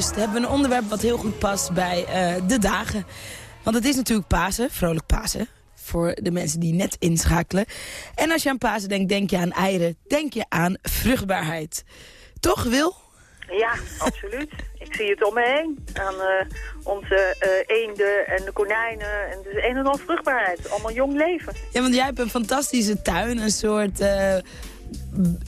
C: Lust hebben we een onderwerp wat heel goed past bij eh, de dagen. Want het is natuurlijk Pasen, vrolijk Pasen. Voor de mensen die net inschakelen. En als je aan Pasen denkt, denk je aan eieren. Denk je aan vruchtbaarheid. Toch, Wil?
O: Ja, absoluut. Ik zie het om me heen. Aan eh, onze eh, eenden en de konijnen. En is een en al vruchtbaarheid. Allemaal jong leven.
C: Ja, want jij hebt een fantastische tuin. Een soort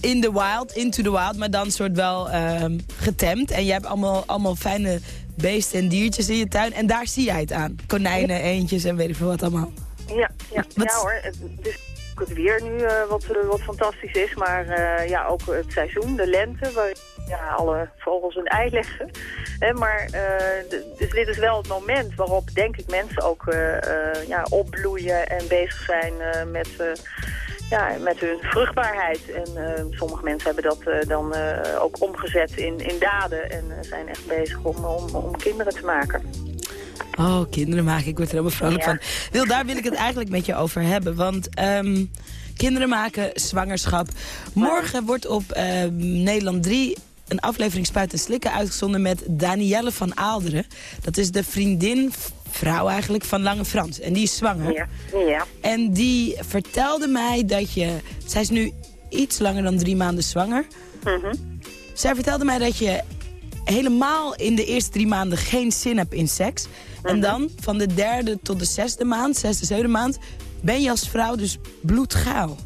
C: in the wild, into the wild. Maar dan soort wel ehm, getemd. En jij hebt allemaal, allemaal fijne beesten en diertjes in je tuin. En daar zie jij het aan. Konijnen, eendjes en weet ik veel wat allemaal.
O: Ja, ja,
C: Wat-
O: ja hoor. Het- Dus ook het weer nu eh, wat, eh, wat fantastisch is. Maar eh, ja, ook het seizoen, de lente, waar ja, alle vogels een ei leggen. Hè, maar, dus dit is wel het moment waarop, denk ik, mensen ook ja, opbloeien en bezig zijn met, ja, met hun vruchtbaarheid. En eh, sommige mensen hebben dat eh, dan eh, ook omgezet in, in daden en zijn echt bezig om, om, om kinderen te maken.
C: Oh, kinderen maken. Ik word er helemaal vrolijk
O: Ja.
C: van. Wil, daar wil ik het eigenlijk met je over hebben. Want ehm, kinderen maken, zwangerschap. Morgen wordt op ehm, Nederland 3 een aflevering Spuit en Slikken uitgezonden met Danielle van Aalderen. Dat is de vriendin, vrouw eigenlijk, van Lange Frans. En die is zwanger.
O: Ja. ja.
C: En die vertelde mij dat je... Zij is nu iets langer dan drie maanden zwanger.
O: Mhm.
C: Zij vertelde mij dat je helemaal in de eerste drie maanden geen zin hebt in seks. En dan van de derde tot de zesde maand, zesde, zevende maand... ben je als vrouw dus bloedgaal.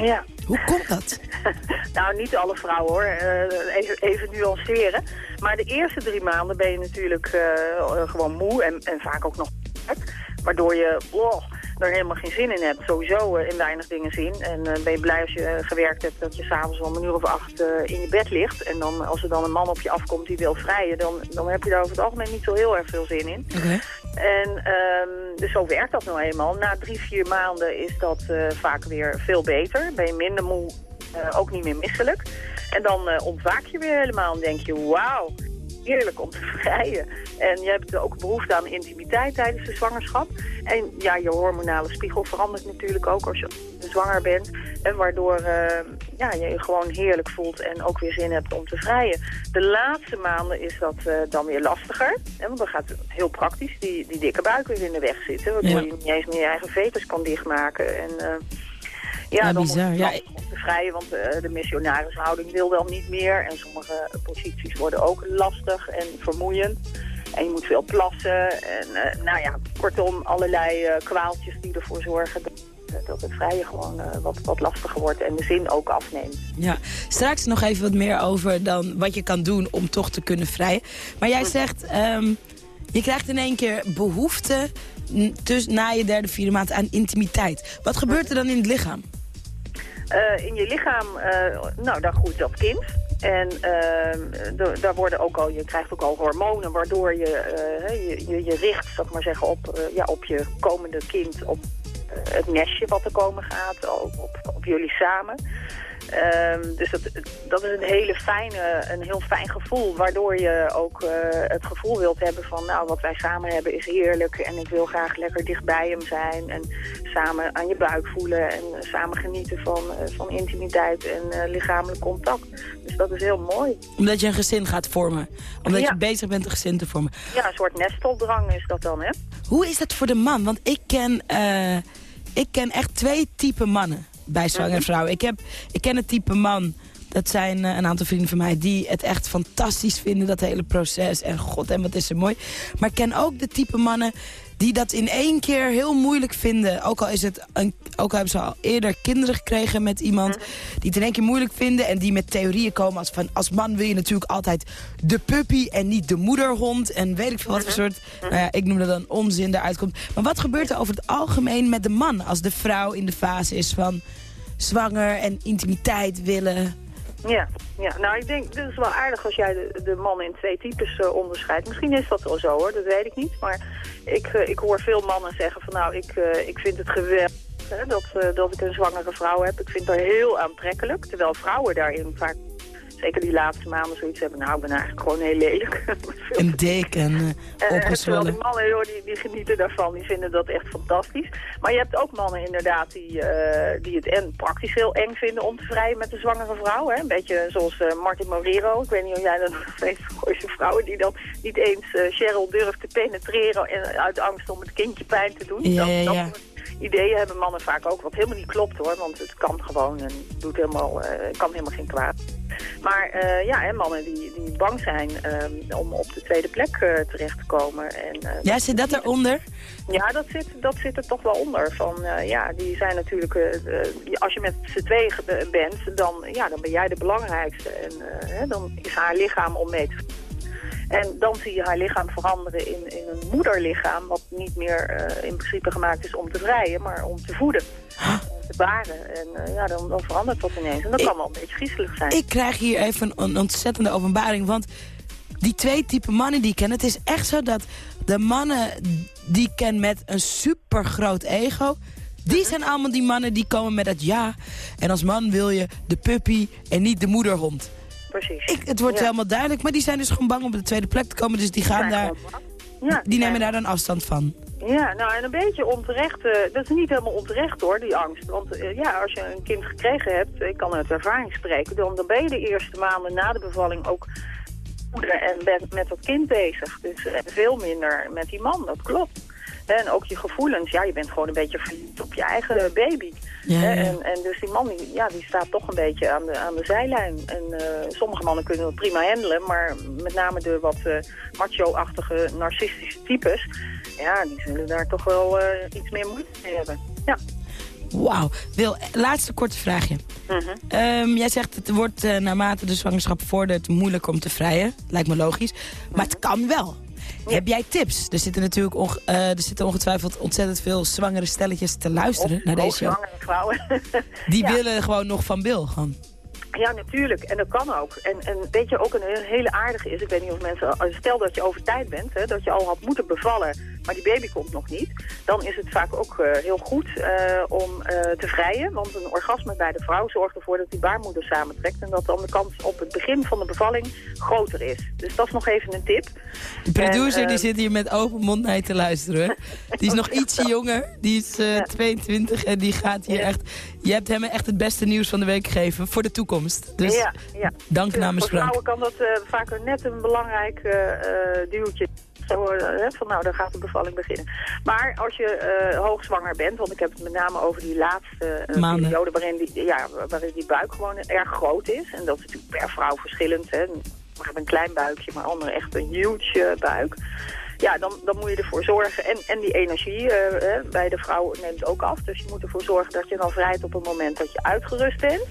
O: Ja.
C: Hoe komt dat? <laughs>
O: nou, niet alle vrouwen hoor. Eh, even, even nuanceren. Maar de eerste drie maanden ben je natuurlijk eh, gewoon moe en, en vaak ook nog Waardoor je oh, er helemaal geen zin in hebt. Sowieso eh, in weinig dingen zin. En eh, ben je blij als je eh, gewerkt hebt dat je s'avonds om een uur of acht in je bed ligt. En dan, als er dan een man op je afkomt die wil vrijen, dan, dan heb je daar over het algemeen niet zo heel erg veel zin in. En ehm, dus zo werkt dat nou eenmaal. Na drie, vier maanden is dat vaak weer veel beter. Ben je minder moe, ook niet meer misselijk. En dan eh, ontwaak je weer helemaal en denk je, wauw, heerlijk om te vrijen. En je hebt ook behoefte aan intimiteit tijdens de zwangerschap. En ja, je hormonale spiegel verandert natuurlijk ook als je zwanger bent. En waardoor eh, ja, je je gewoon heerlijk voelt en ook weer zin hebt om te vrijen. De laatste maanden is dat eh, dan weer lastiger. Hè, want dan gaat het heel praktisch die, die dikke buik weer in de weg zitten. Waardoor
C: Ja.
O: je niet eens meer je eigen vetus kan dichtmaken. En, eh, ja,
C: Ja,
O: dan
C: bizar. Ja,
O: lastig om te vrijen, want eh, de missionarishouding wil dan niet meer. En sommige posities worden ook lastig en vermoeiend. En je moet veel plassen. En eh, nou ja, kortom, allerlei eh, kwaaltjes die ervoor zorgen dat, dat het vrijen gewoon wat, wat lastiger wordt en de zin ook afneemt.
C: Ja, straks nog even wat meer over dan wat je kan doen om toch te kunnen vrijen. Maar jij zegt, ehm, je krijgt in één keer behoefte dus na je derde, vierde maand aan intimiteit. Wat gebeurt er dan in het lichaam?
O: Eh, in je lichaam, eh, nou, daar groeit dat kind. En ehm, da- daar worden ook al, je krijgt ook al hormonen, waardoor je eh, je, je, je richt, ik maar zeggen, op, ja, op je komende kind, op het nestje wat er komen gaat, op, op jullie samen. Ehm, dus dat, dat is een, hele fijne, een heel fijn gevoel, waardoor je ook eh, het gevoel wilt hebben van, nou, wat wij samen hebben is heerlijk en ik wil graag lekker dicht bij hem zijn en samen aan je buik voelen en samen genieten van, eh, van intimiteit en eh, lichamelijk contact. Dus dat is heel mooi.
C: Omdat je een gezin gaat vormen. Omdat
O: Ja.
C: je bezig bent een gezin te vormen.
O: Ja, een soort nesteldrang is dat dan, hè?
C: Hoe is dat voor de man? Want ik ken, ik ken echt twee type mannen bij zwangere vrouwen. Ik, heb, ik ken het type man, dat zijn eh, een aantal vrienden van mij... die het echt fantastisch vinden, dat hele proces. En god, en wat is er mooi. Maar ik ken ook de type mannen die dat in één keer heel moeilijk vinden. Ook al, is het een, ook al hebben ze al eerder kinderen gekregen met iemand... die het in één keer moeilijk vinden... en die met theorieën komen als van... als man wil je natuurlijk altijd de puppy en niet de moederhond... en weet ik veel wat voor soort... nou ja, ik noem dat dan onzin eruit komt. Maar wat gebeurt er over het algemeen met de man... als de vrouw in de fase is van zwanger en intimiteit willen...
O: Ja, ja, nou ik denk, het is wel aardig als jij de, de mannen in twee types eh, onderscheidt. Misschien is dat wel zo hoor, dat weet ik niet. Maar ik, eh, ik hoor veel mannen zeggen van nou, ik, eh, ik vind het geweldig hè, dat, dat ik een zwangere vrouw heb. Ik vind dat heel aantrekkelijk. Terwijl vrouwen daarin vaak, zeker die laatste maanden, zoiets hebben. Nou, ik ben eigenlijk gewoon heel lelijk. <laughs>
C: Een dik en
O: En, terwijl
C: opgezwollen.
O: die mannen, joh, die, die genieten daarvan, die vinden dat echt fantastisch. Maar je hebt ook mannen inderdaad die, die het en praktisch heel eng vinden om te vrijen met een zwangere vrouw. Hè? Een beetje zoals Martin Morero. Ik weet niet of jij dat nog weet, mooiste <laughs> vrouwen die dan niet eens Cheryl durft te penetreren en, uit angst om het kindje pijn te doen.
C: Ja.
O: Ideeën hebben mannen vaak ook, wat helemaal niet klopt hoor, want het kan gewoon en doet helemaal, eh, kan helemaal geen kwaad. Maar eh, ja, hè, mannen die, die bang zijn ehm, om op de tweede plek eh, terecht te komen. En,
C: Ja, zit dat eronder?
O: ja, dat zit, dat zit er toch wel onder. Van, ja, die zijn natuurlijk, als je met z'n tweeën bent, dan, ja, dan ben jij de belangrijkste. En hè, dan is haar lichaam om mee te en dan zie je haar lichaam veranderen in, in een moederlichaam... wat niet meer eh, in principe gemaakt is om te vrijen, maar om te voeden. te baren. En eh, ja, dan, dan verandert dat ineens. En dat kan wel een beetje griezelig zijn.
C: Ik krijg hier even een, een ontzettende openbaring, want die twee typen mannen die ik ken, het is echt zo dat de mannen die ik ken met een super groot ego, die zijn allemaal die mannen die komen met dat ja. En als man wil je de puppy en niet de moederhond.
O: Precies.
C: Ik, het wordt
O: Ja.
C: helemaal duidelijk, maar die zijn dus gewoon bang om op de tweede plek te komen. Dus die gaan daar,
O: Ja,
C: die nemen daar dan afstand van.
O: Ja, nou en een beetje onterecht, eh, dat is niet helemaal onterecht hoor, die angst. Want eh, ja, als je een kind gekregen hebt, ik kan uit ervaring spreken, dan, dan ben je de eerste maanden na de bevalling ook moeder en bent met dat kind bezig. Dus eh, veel minder met die man, dat klopt. En ook je gevoelens, ja, je bent gewoon een beetje verliefd op je eigen baby.
C: Ja.
O: En, en dus die man, die, ja, die staat toch een beetje aan de, aan de zijlijn. En eh, sommige mannen kunnen dat prima handelen, maar met name de wat eh, macho-achtige, narcistische types, ja, die zullen daar toch wel eh, iets meer moeite mee hebben. Ja.
C: Wauw. Wil, laatste korte vraagje.
O: Mhm.
C: Ehm, jij zegt het wordt naarmate de zwangerschap vordert moeilijker om te vrijen. Lijkt me logisch. Maar het kan wel. Heb jij tips? Er zitten natuurlijk onge- eh, er zitten ongetwijfeld ontzettend veel zwangere stelletjes te luisteren naar deze show.
O: Zwangere vrouwen. <laughs>
C: Die
O: Ja.
C: willen gewoon nog van Bill. Gewoon.
O: Ja, natuurlijk. En dat kan ook. En, en weet je, ook een hele aardige is, ik weet niet of mensen, stel dat je over tijd bent, hè, dat je al had moeten bevallen, maar die baby komt nog niet, dan is het vaak ook eh, heel goed eh, om eh, te vrijen. Want een orgasme bij de vrouw zorgt ervoor dat die baarmoeder samentrekt en dat dan de kans op het begin van de bevalling groter is. Dus dat is nog even een tip.
C: De producer
O: En,
C: die zit hier met open mond naar je te luisteren. Die is <laughs> nog ietsje jonger. Die is eh, 22 en die gaat hier echt... Je hebt hem echt het beste nieuws van de week gegeven voor de toekomst. Dus
O: ja, ja.
C: dank
O: Voor
C: namens Frank.
O: vrouwen kan dat eh, vaak net een belangrijk eh, eh, duwtje. Zo, van nou, dan gaat de bevalling beginnen. Maar als je hoogzwanger bent, want ik heb het met name over die laatste periode waarin die, ja, waarin die buik gewoon erg groot is. En dat is natuurlijk per vrouw verschillend. Hè. We hebben een klein buikje, maar anderen echt een huge buik. Ja, dan, dan moet je ervoor zorgen. En, en die energie eh, hè, bij de vrouw neemt ook af. Dus je moet ervoor zorgen dat je dan vrijt op het moment dat je uitgerust bent.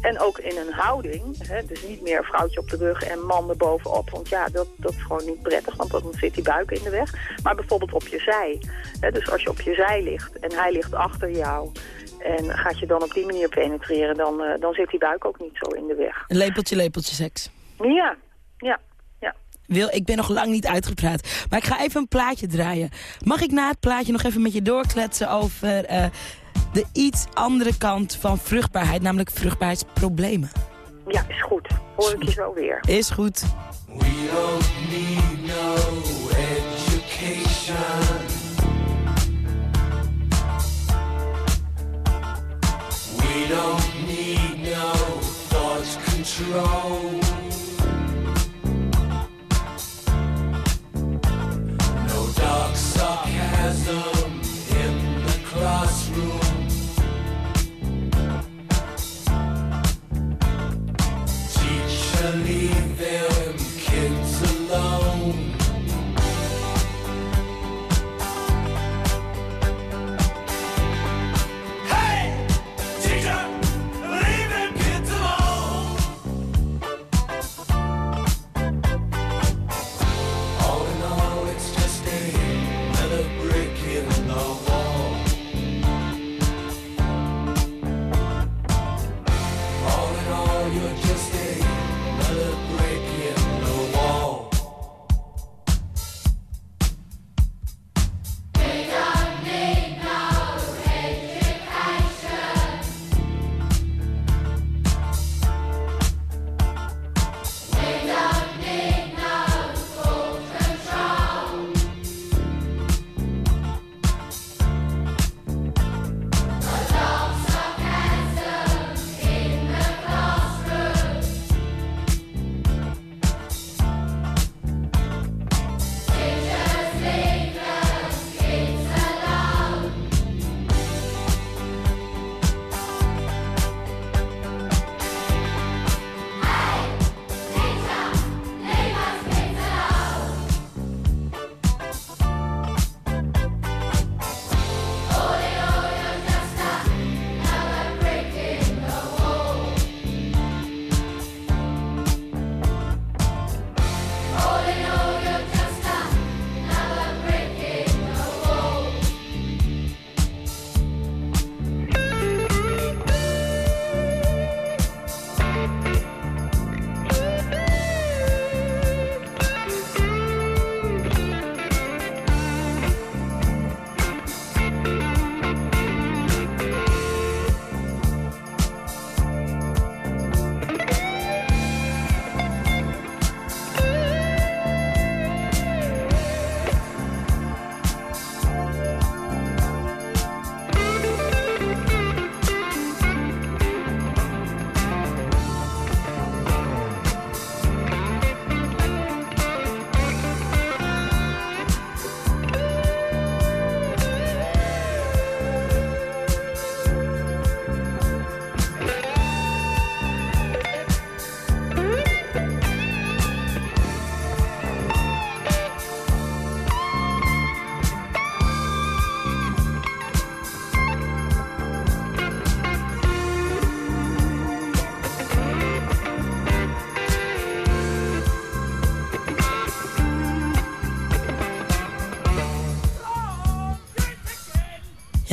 O: En ook in een houding, hè, dus niet meer vrouwtje op de rug en man erbovenop. Want ja, dat, dat is gewoon niet prettig, want dan zit die buik in de weg. Maar bijvoorbeeld op je zij. Hè, dus als je op je zij ligt en hij ligt achter jou... en gaat je dan op die manier penetreren, dan, eh, dan zit die buik ook niet zo in de weg.
C: Een lepeltje, lepeltje seks.
O: Ja, ja.
C: Wil, ik ben nog lang niet uitgepraat. Maar ik ga even een plaatje draaien. Mag ik na het plaatje nog even met je doorkletsen over eh, de iets andere kant van vruchtbaarheid, namelijk vruchtbaarheidsproblemen?
O: Ja, is goed. Hoor ik je zo weer.
C: Is goed.
E: We don't need no education. We don't need no thought control. Sarcasm in the classroom.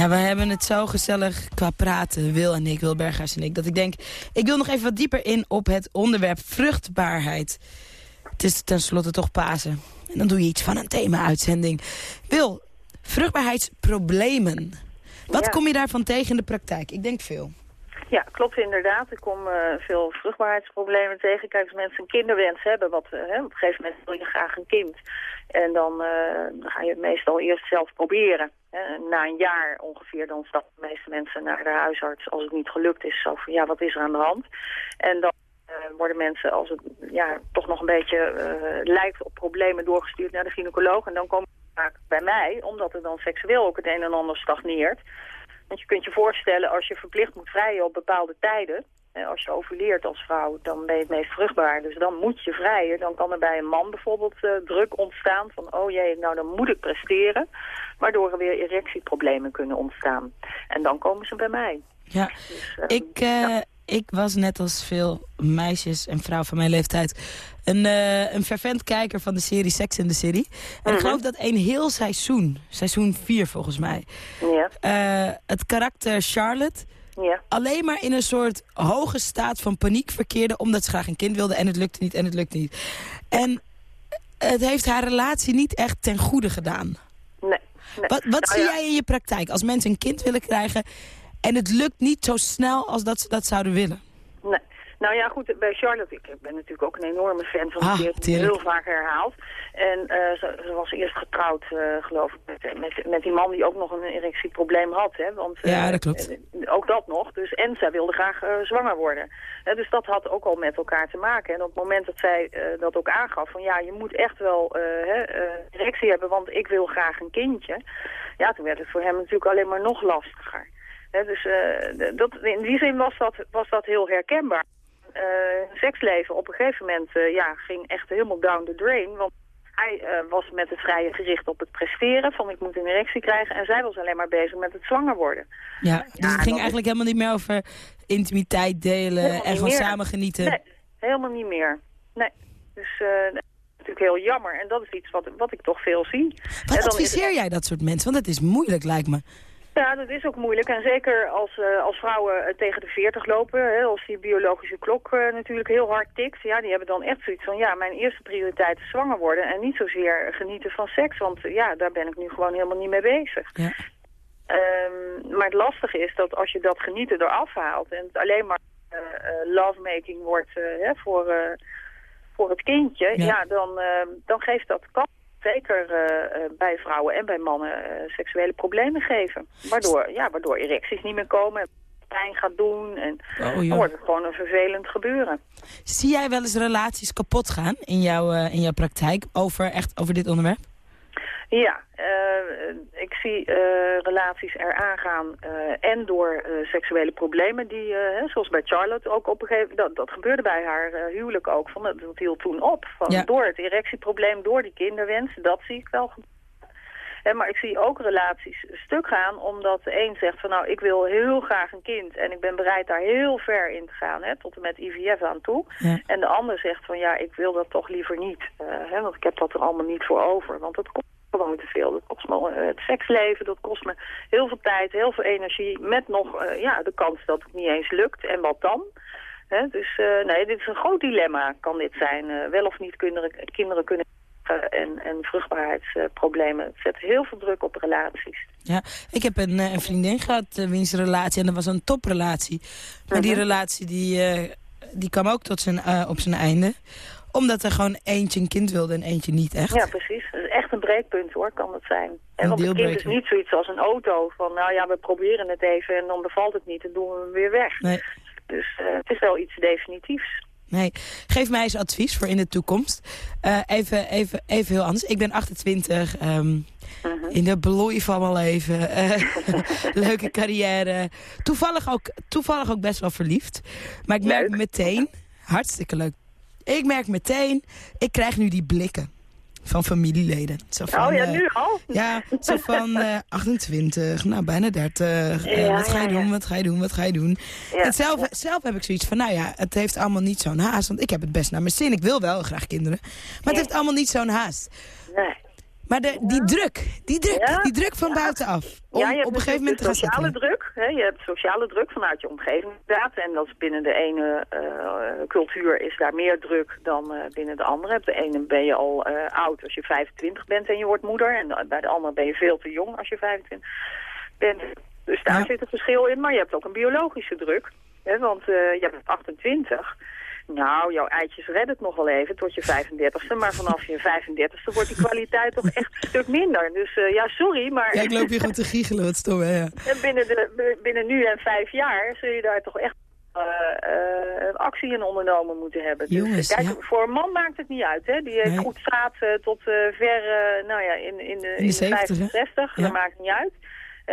C: Ja, we hebben het zo gezellig qua praten, Wil en ik, Wil Berghuis en ik, dat ik denk, ik wil nog even wat dieper in op het onderwerp vruchtbaarheid. Het is tenslotte toch Pasen. En dan doe je iets van een thema-uitzending. Wil, vruchtbaarheidsproblemen. Wat
O: Ja.
C: kom je daarvan tegen in de praktijk? Ik denk veel.
O: Ja, klopt inderdaad. Ik kom eh, veel vruchtbaarheidsproblemen tegen. Kijk, als mensen een kinderwens hebben, wat, eh, op een gegeven moment wil je graag een kind. En dan, eh, ga je het meestal eerst zelf proberen. Na een jaar ongeveer, dan stappen de meeste mensen naar de huisarts als het niet gelukt is. Zo van, ja, wat is er aan de hand? En dan worden mensen, als het ja, toch nog een beetje lijkt op problemen, doorgestuurd naar de gynaecoloog. En dan komen ze vaak bij mij, omdat er dan seksueel ook het een en ander stagneert. Want je kunt je voorstellen, als je verplicht moet vrijen op bepaalde tijden... als je ovuleert als vrouw, dan ben je het meest vruchtbaar. Dus dan moet je vrijen. Dan kan er bij een man bijvoorbeeld eh, druk ontstaan van... oh jee, nou dan moet ik presteren. Waardoor er weer erectieproblemen kunnen ontstaan. En dan komen ze bij mij.
C: Ja, ik, eh, ik was net als veel meisjes en vrouwen van mijn leeftijd... een, eh, een fervent kijker van de serie Sex in the City. En ik geloof dat een heel seizoen, seizoen 4 volgens mij...
O: Ja.
C: eh, het karakter Charlotte
O: Ja.
C: alleen maar in een soort hoge staat van paniek verkeerde... omdat ze graag een kind wilde en het lukte niet en het lukte niet. En het heeft haar relatie niet echt ten goede gedaan.
O: Nee. nee.
C: Wat, wat
O: Nou
C: zie
O: ja,
C: jij in je praktijk als mensen een kind willen krijgen... en het lukt niet zo snel als dat ze dat zouden willen?
O: Nee. Nou ja, goed, bij Charlotte, ik ben natuurlijk ook een enorme fan van
C: Ah,
O: die heeft heel vaak herhaald. En eh, ze, ze was eerst getrouwd, eh, geloof ik, met, met, met die man die ook nog een erectieprobleem had. Hè? Want, eh,
C: Ja, dat klopt.
O: eh, ook dat nog. Dus, en zij wilde graag eh, zwanger worden. Dus dat had ook al met elkaar te maken. En op het moment dat zij eh, dat ook aangaf, van ja, je moet echt wel eh, eh, erectie hebben, want ik wil graag een kindje. Ja, toen werd het voor hem natuurlijk alleen maar nog lastiger. Dus eh, dat, in die zin was dat, was dat heel herkenbaar. Eh, seksleven op een gegeven moment eh, ja, ging echt helemaal down the drain. Want hij was met het vrije gericht op het presteren, van ik moet een erectie krijgen. En zij was alleen maar bezig met het zwanger worden.
C: Ja, dus het ging eigenlijk helemaal niet meer over intimiteit delen... En
O: meer.
C: samen genieten.
O: Nee, helemaal niet meer. Nee. Dus dat is natuurlijk heel jammer. En dat is iets wat, wat ik toch veel zie.
C: Wat adviseer jij dat soort mensen? Want het is moeilijk, lijkt me.
O: Ja, dat is ook moeilijk. En zeker als, eh, als vrouwen eh, tegen de 40 lopen, hè, als die biologische klok eh, natuurlijk heel hard tikt. Ja, die hebben dan echt zoiets van, ja, mijn eerste prioriteit is zwanger worden. En niet zozeer genieten van seks, want ja, daar ben ik nu gewoon helemaal niet mee bezig.
C: Ja.
O: Ehm, maar het lastige is dat als je dat genieten eraf haalt en het alleen maar lovemaking wordt hè, voor, voor het kindje,
C: Ja.
O: ja, dan, eh, dan geeft dat kans. Zeker eh, eh, bij vrouwen en bij mannen eh, seksuele problemen geven. Waardoor, ja, waardoor erecties niet meer komen en pijn gaat doen. En
C: Oh,
O: dan wordt het gewoon een vervelend gebeuren.
C: Zie jij wel eens relaties kapot gaan in jouw, in jouw praktijk over, echt over dit onderwerp?
O: Ja, eh, ik zie eh, relaties eraan gaan eh, en door seksuele problemen die, hè, zoals bij Charlotte ook op een gegeven moment, dat, dat gebeurde bij haar huwelijk ook, van, dat, hield toen op. Van,
C: Ja.
O: Door het erectieprobleem, door die kinderwens, dat zie ik wel maar ik zie ook relaties stuk gaan omdat de een zegt van nou ik wil heel graag een kind en ik ben bereid daar heel ver in te gaan, hè, tot en met IVF aan toe.
C: Ja.
O: En de ander zegt van ja ik wil dat toch liever niet, eh, hè, want ik heb dat er allemaal niet voor over, want dat kost gewoon te veel. Dat kost me eh, het seksleven, dat kost me heel veel tijd, heel veel energie, met nog eh, ja, de kans dat het niet eens lukt. En wat dan? Dus nee, dit is een groot dilemma, kan dit zijn. Wel of niet kinderen, kinderen kunnen en, en vruchtbaarheidsproblemen. Het zet heel veel druk op relaties.
C: Ja, ik heb een, eh, een vriendin gehad, uh, wiens relatie, en dat was een toprelatie. Maar die
O: Mhm.
C: relatie die, eh, die kwam ook tot zijn, eh, op zijn einde. Omdat er gewoon eentje een kind wilde en eentje niet echt.
O: Ja, precies. Dat is echt een breekpunt hoor, kan het zijn. En
C: Een
O: want een kind is niet zoiets als een auto. Van nou ja, we proberen het even en dan bevalt het niet en doen we hem weer weg.
C: Nee.
O: Dus eh, het is wel iets definitiefs.
C: Nee, geef mij eens advies voor in de toekomst. Eh, even, even, even heel anders. Ik ben 28, ehm, in de bloei van mijn leven. eh, <laughs> leuke carrière. Toevallig ook, toevallig ook best wel verliefd. Maar ik merk meteen, hartstikke leuk. Ik merk meteen, ik krijg nu die blikken van familieleden. Zo van,
O: oh ja,
C: eh,
O: nu al?
C: Ja, zo van <laughs> eh, 28, nou bijna 30. eh, wat ga je
O: ja, ja.
C: doen, wat ga je doen, wat ga je doen? Zelf, zelf heb ik zoiets van, nou ja, het heeft allemaal niet zo'n haast. Want ik heb het best naar mijn zin. Ik wil wel graag kinderen. Maar het heeft allemaal niet zo'n haast.
O: Nee.
C: Maar de, die druk, die druk,
O: Ja,
C: die druk van buitenaf. Om
O: ja, je hebt
C: op een gegeven moment
O: de sociale druk. Hè? Je hebt sociale druk vanuit je omgeving inderdaad. En dat is binnen de ene eh, cultuur is daar meer druk dan eh, binnen de andere. Bij de ene ben je al eh, oud als je 25 bent en je wordt moeder. En bij de andere ben je veel te jong als je 25 bent. Dus daar zit een verschil in. Maar je hebt ook een biologische druk. Hè? Want je bent 28. Nou, jouw eitjes redden het nog wel even tot je 35ste. Maar vanaf je 35ste wordt die kwaliteit toch echt een stuk minder. Dus eh, ja, sorry, maar...
C: Ja, ik loop hier gewoon te giechelen, wat stom, hè, ja.
O: En binnen, de, binnen nu en vijf jaar zul je daar toch echt eh, eh, actie in ondernomen moeten hebben.
C: Jongens,
O: dus, kijk,
C: ja.
O: voor een man maakt het niet uit. Hè? Die heeft
C: Nee.
O: goed eh, tot ver nou ja, in, in, de,
C: In de 70, hè?
O: 65.
C: Ja.
O: Dat maakt niet uit.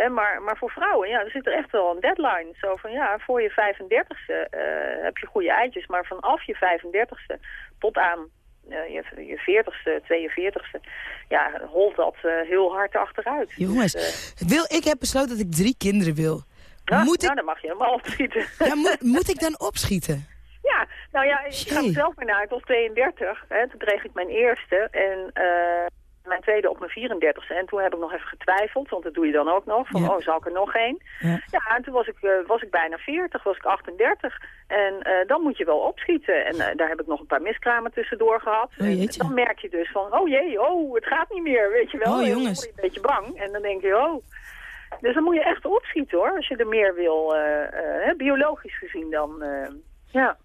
O: Hè, maar, maar voor vrouwen, ja, er zit er echt wel een deadline. Zo van, ja, voor je 35ste eh, heb je goede eitjes. Maar vanaf je 35ste tot aan eh, je, je 40ste, 42ste, ja, holt dat eh, heel hard achteruit.
C: Jongens,
O: Dus, eh,
C: wil, ik heb besloten dat ik drie kinderen wil.
O: ja,
C: moet,
O: nou,
C: ik,
O: dan mag je helemaal opschieten. <laughs>
C: ja, moet, moet ik dan opschieten?
O: Ja, nou ja, ik ga mezelf maar naar. Ik was 32. Hè. Toen kreeg ik mijn eerste en eh, mijn tweede op mijn 34ste. En toen heb ik nog even getwijfeld, want dat doe je dan ook nog. Van,
C: Ja.
O: oh, zal ik er nog één?
C: Ja.
O: Ja, en toen was ik, eh, was ik bijna 40, was ik 38. En eh, dan moet je wel opschieten. En eh, daar heb ik nog een paar miskramen tussendoor gehad.
C: Oh,
O: en dan merk je dus van, oh jee, oh, het gaat niet meer, weet je wel.
C: Oh,
O: En dan
C: jongens.
O: word je een beetje bang. En dan denk je, oh... Dus dan moet je echt opschieten hoor, als je er meer wil, biologisch gezien dan. ja,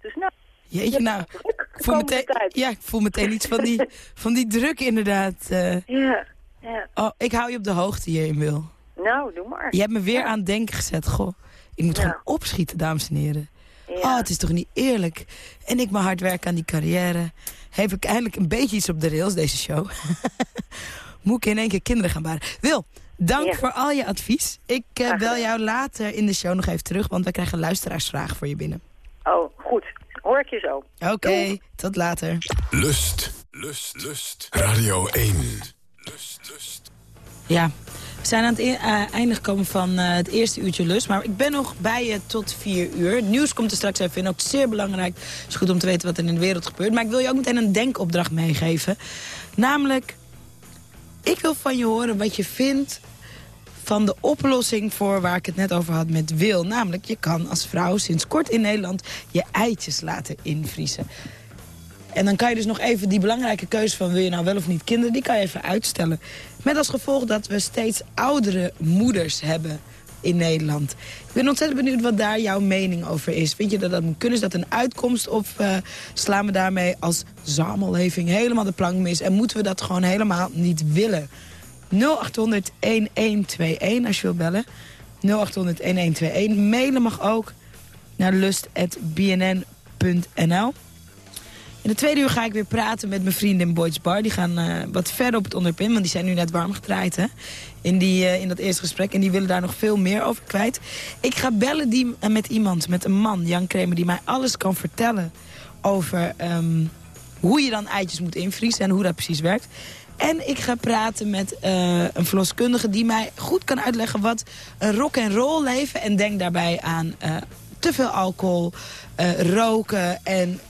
O: dus nou...
C: Jeetje, nou, ik voel, meteen, ja, ik voel meteen iets van die, <laughs> van die druk inderdaad. eh.
O: Ja, ja.
C: Oh, ik hou je op de hoogte hierin, Wil.
O: Nou, doe maar.
C: Je hebt me weer aan het denken gezet. Goh, ik moet
O: Ja.
C: gewoon opschieten, dames en heren.
O: Ja.
C: Oh, het is toch niet eerlijk. En ik mijn hard werken aan die carrière. Heb ik eindelijk een beetje iets op de rails, deze show. <laughs> moet ik in één keer kinderen gaan baren. Wil, dank
O: Ja.
C: voor al je advies. Ik eh, bel jou later in de show nog even terug, want we krijgen een luisteraarsvraag voor je binnen.
O: Oh, goed. Hoor ik je zo.
C: Oké, tot later.
B: Lust, lust, lust. Radio 1.
C: Ja, we zijn aan het e- eh, einde gekomen van eh, het eerste uurtje lust. Maar ik ben nog bij je tot vier uur. Het nieuws komt er straks even in. Ook zeer belangrijk. Het is goed om te weten wat er in de wereld gebeurt. Maar ik wil je ook meteen een denkopdracht meegeven. Namelijk, ik wil van je horen wat je vindt van de oplossing voor waar ik het net over had met Wil. Namelijk, je kan als vrouw sinds kort in Nederland je eitjes laten invriezen. En dan kan je dus nog even die belangrijke keuze van wil je nou wel of niet kinderen, die kan je even uitstellen. Met als gevolg dat we steeds oudere moeders hebben in Nederland. Ik ben ontzettend benieuwd wat daar jouw mening over is. Vind je dat dat kunnen? Is dat een uitkomst? Of eh, slaan we daarmee als samenleving helemaal de plank mis? En moeten we dat gewoon helemaal niet willen? 0800 1121 als je wil bellen. 0800 1121. Mailen mag ook naar lust.bnn.nl. In de tweede uur ga ik weer praten met mijn vrienden in Boyd's Bar. Die gaan eh, wat verder op het onderwerp in, want die zijn nu net warm gedraaid hè? In, die, eh, in dat eerste gesprek. En die willen daar nog veel meer over kwijt. Ik ga bellen die, eh, met iemand, met een man, Jan Kremer... die mij alles kan vertellen over ehm, hoe je dan eitjes moet invriezen... en hoe dat precies werkt. En ik ga praten met eh, een verloskundige die mij goed kan uitleggen... wat een rock and roll leven en denk daarbij aan eh, te veel alcohol, eh, roken en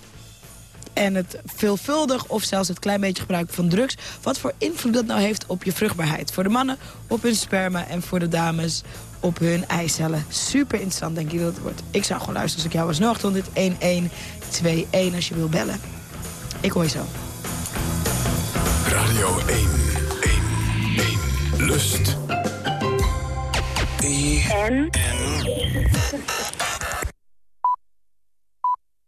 C: en het veelvuldig of zelfs het klein beetje gebruiken van drugs... wat voor invloed dat nou heeft op je vruchtbaarheid. Voor de mannen op hun sperma en voor de dames op hun eicellen. Super interessant, denk ik dat het wordt. Ik zou gewoon luisteren als ik jou was. 0800 1121 als je wil bellen. Ik hoor je zo.
B: Radio 1. 1. 1. Lust.
O: En?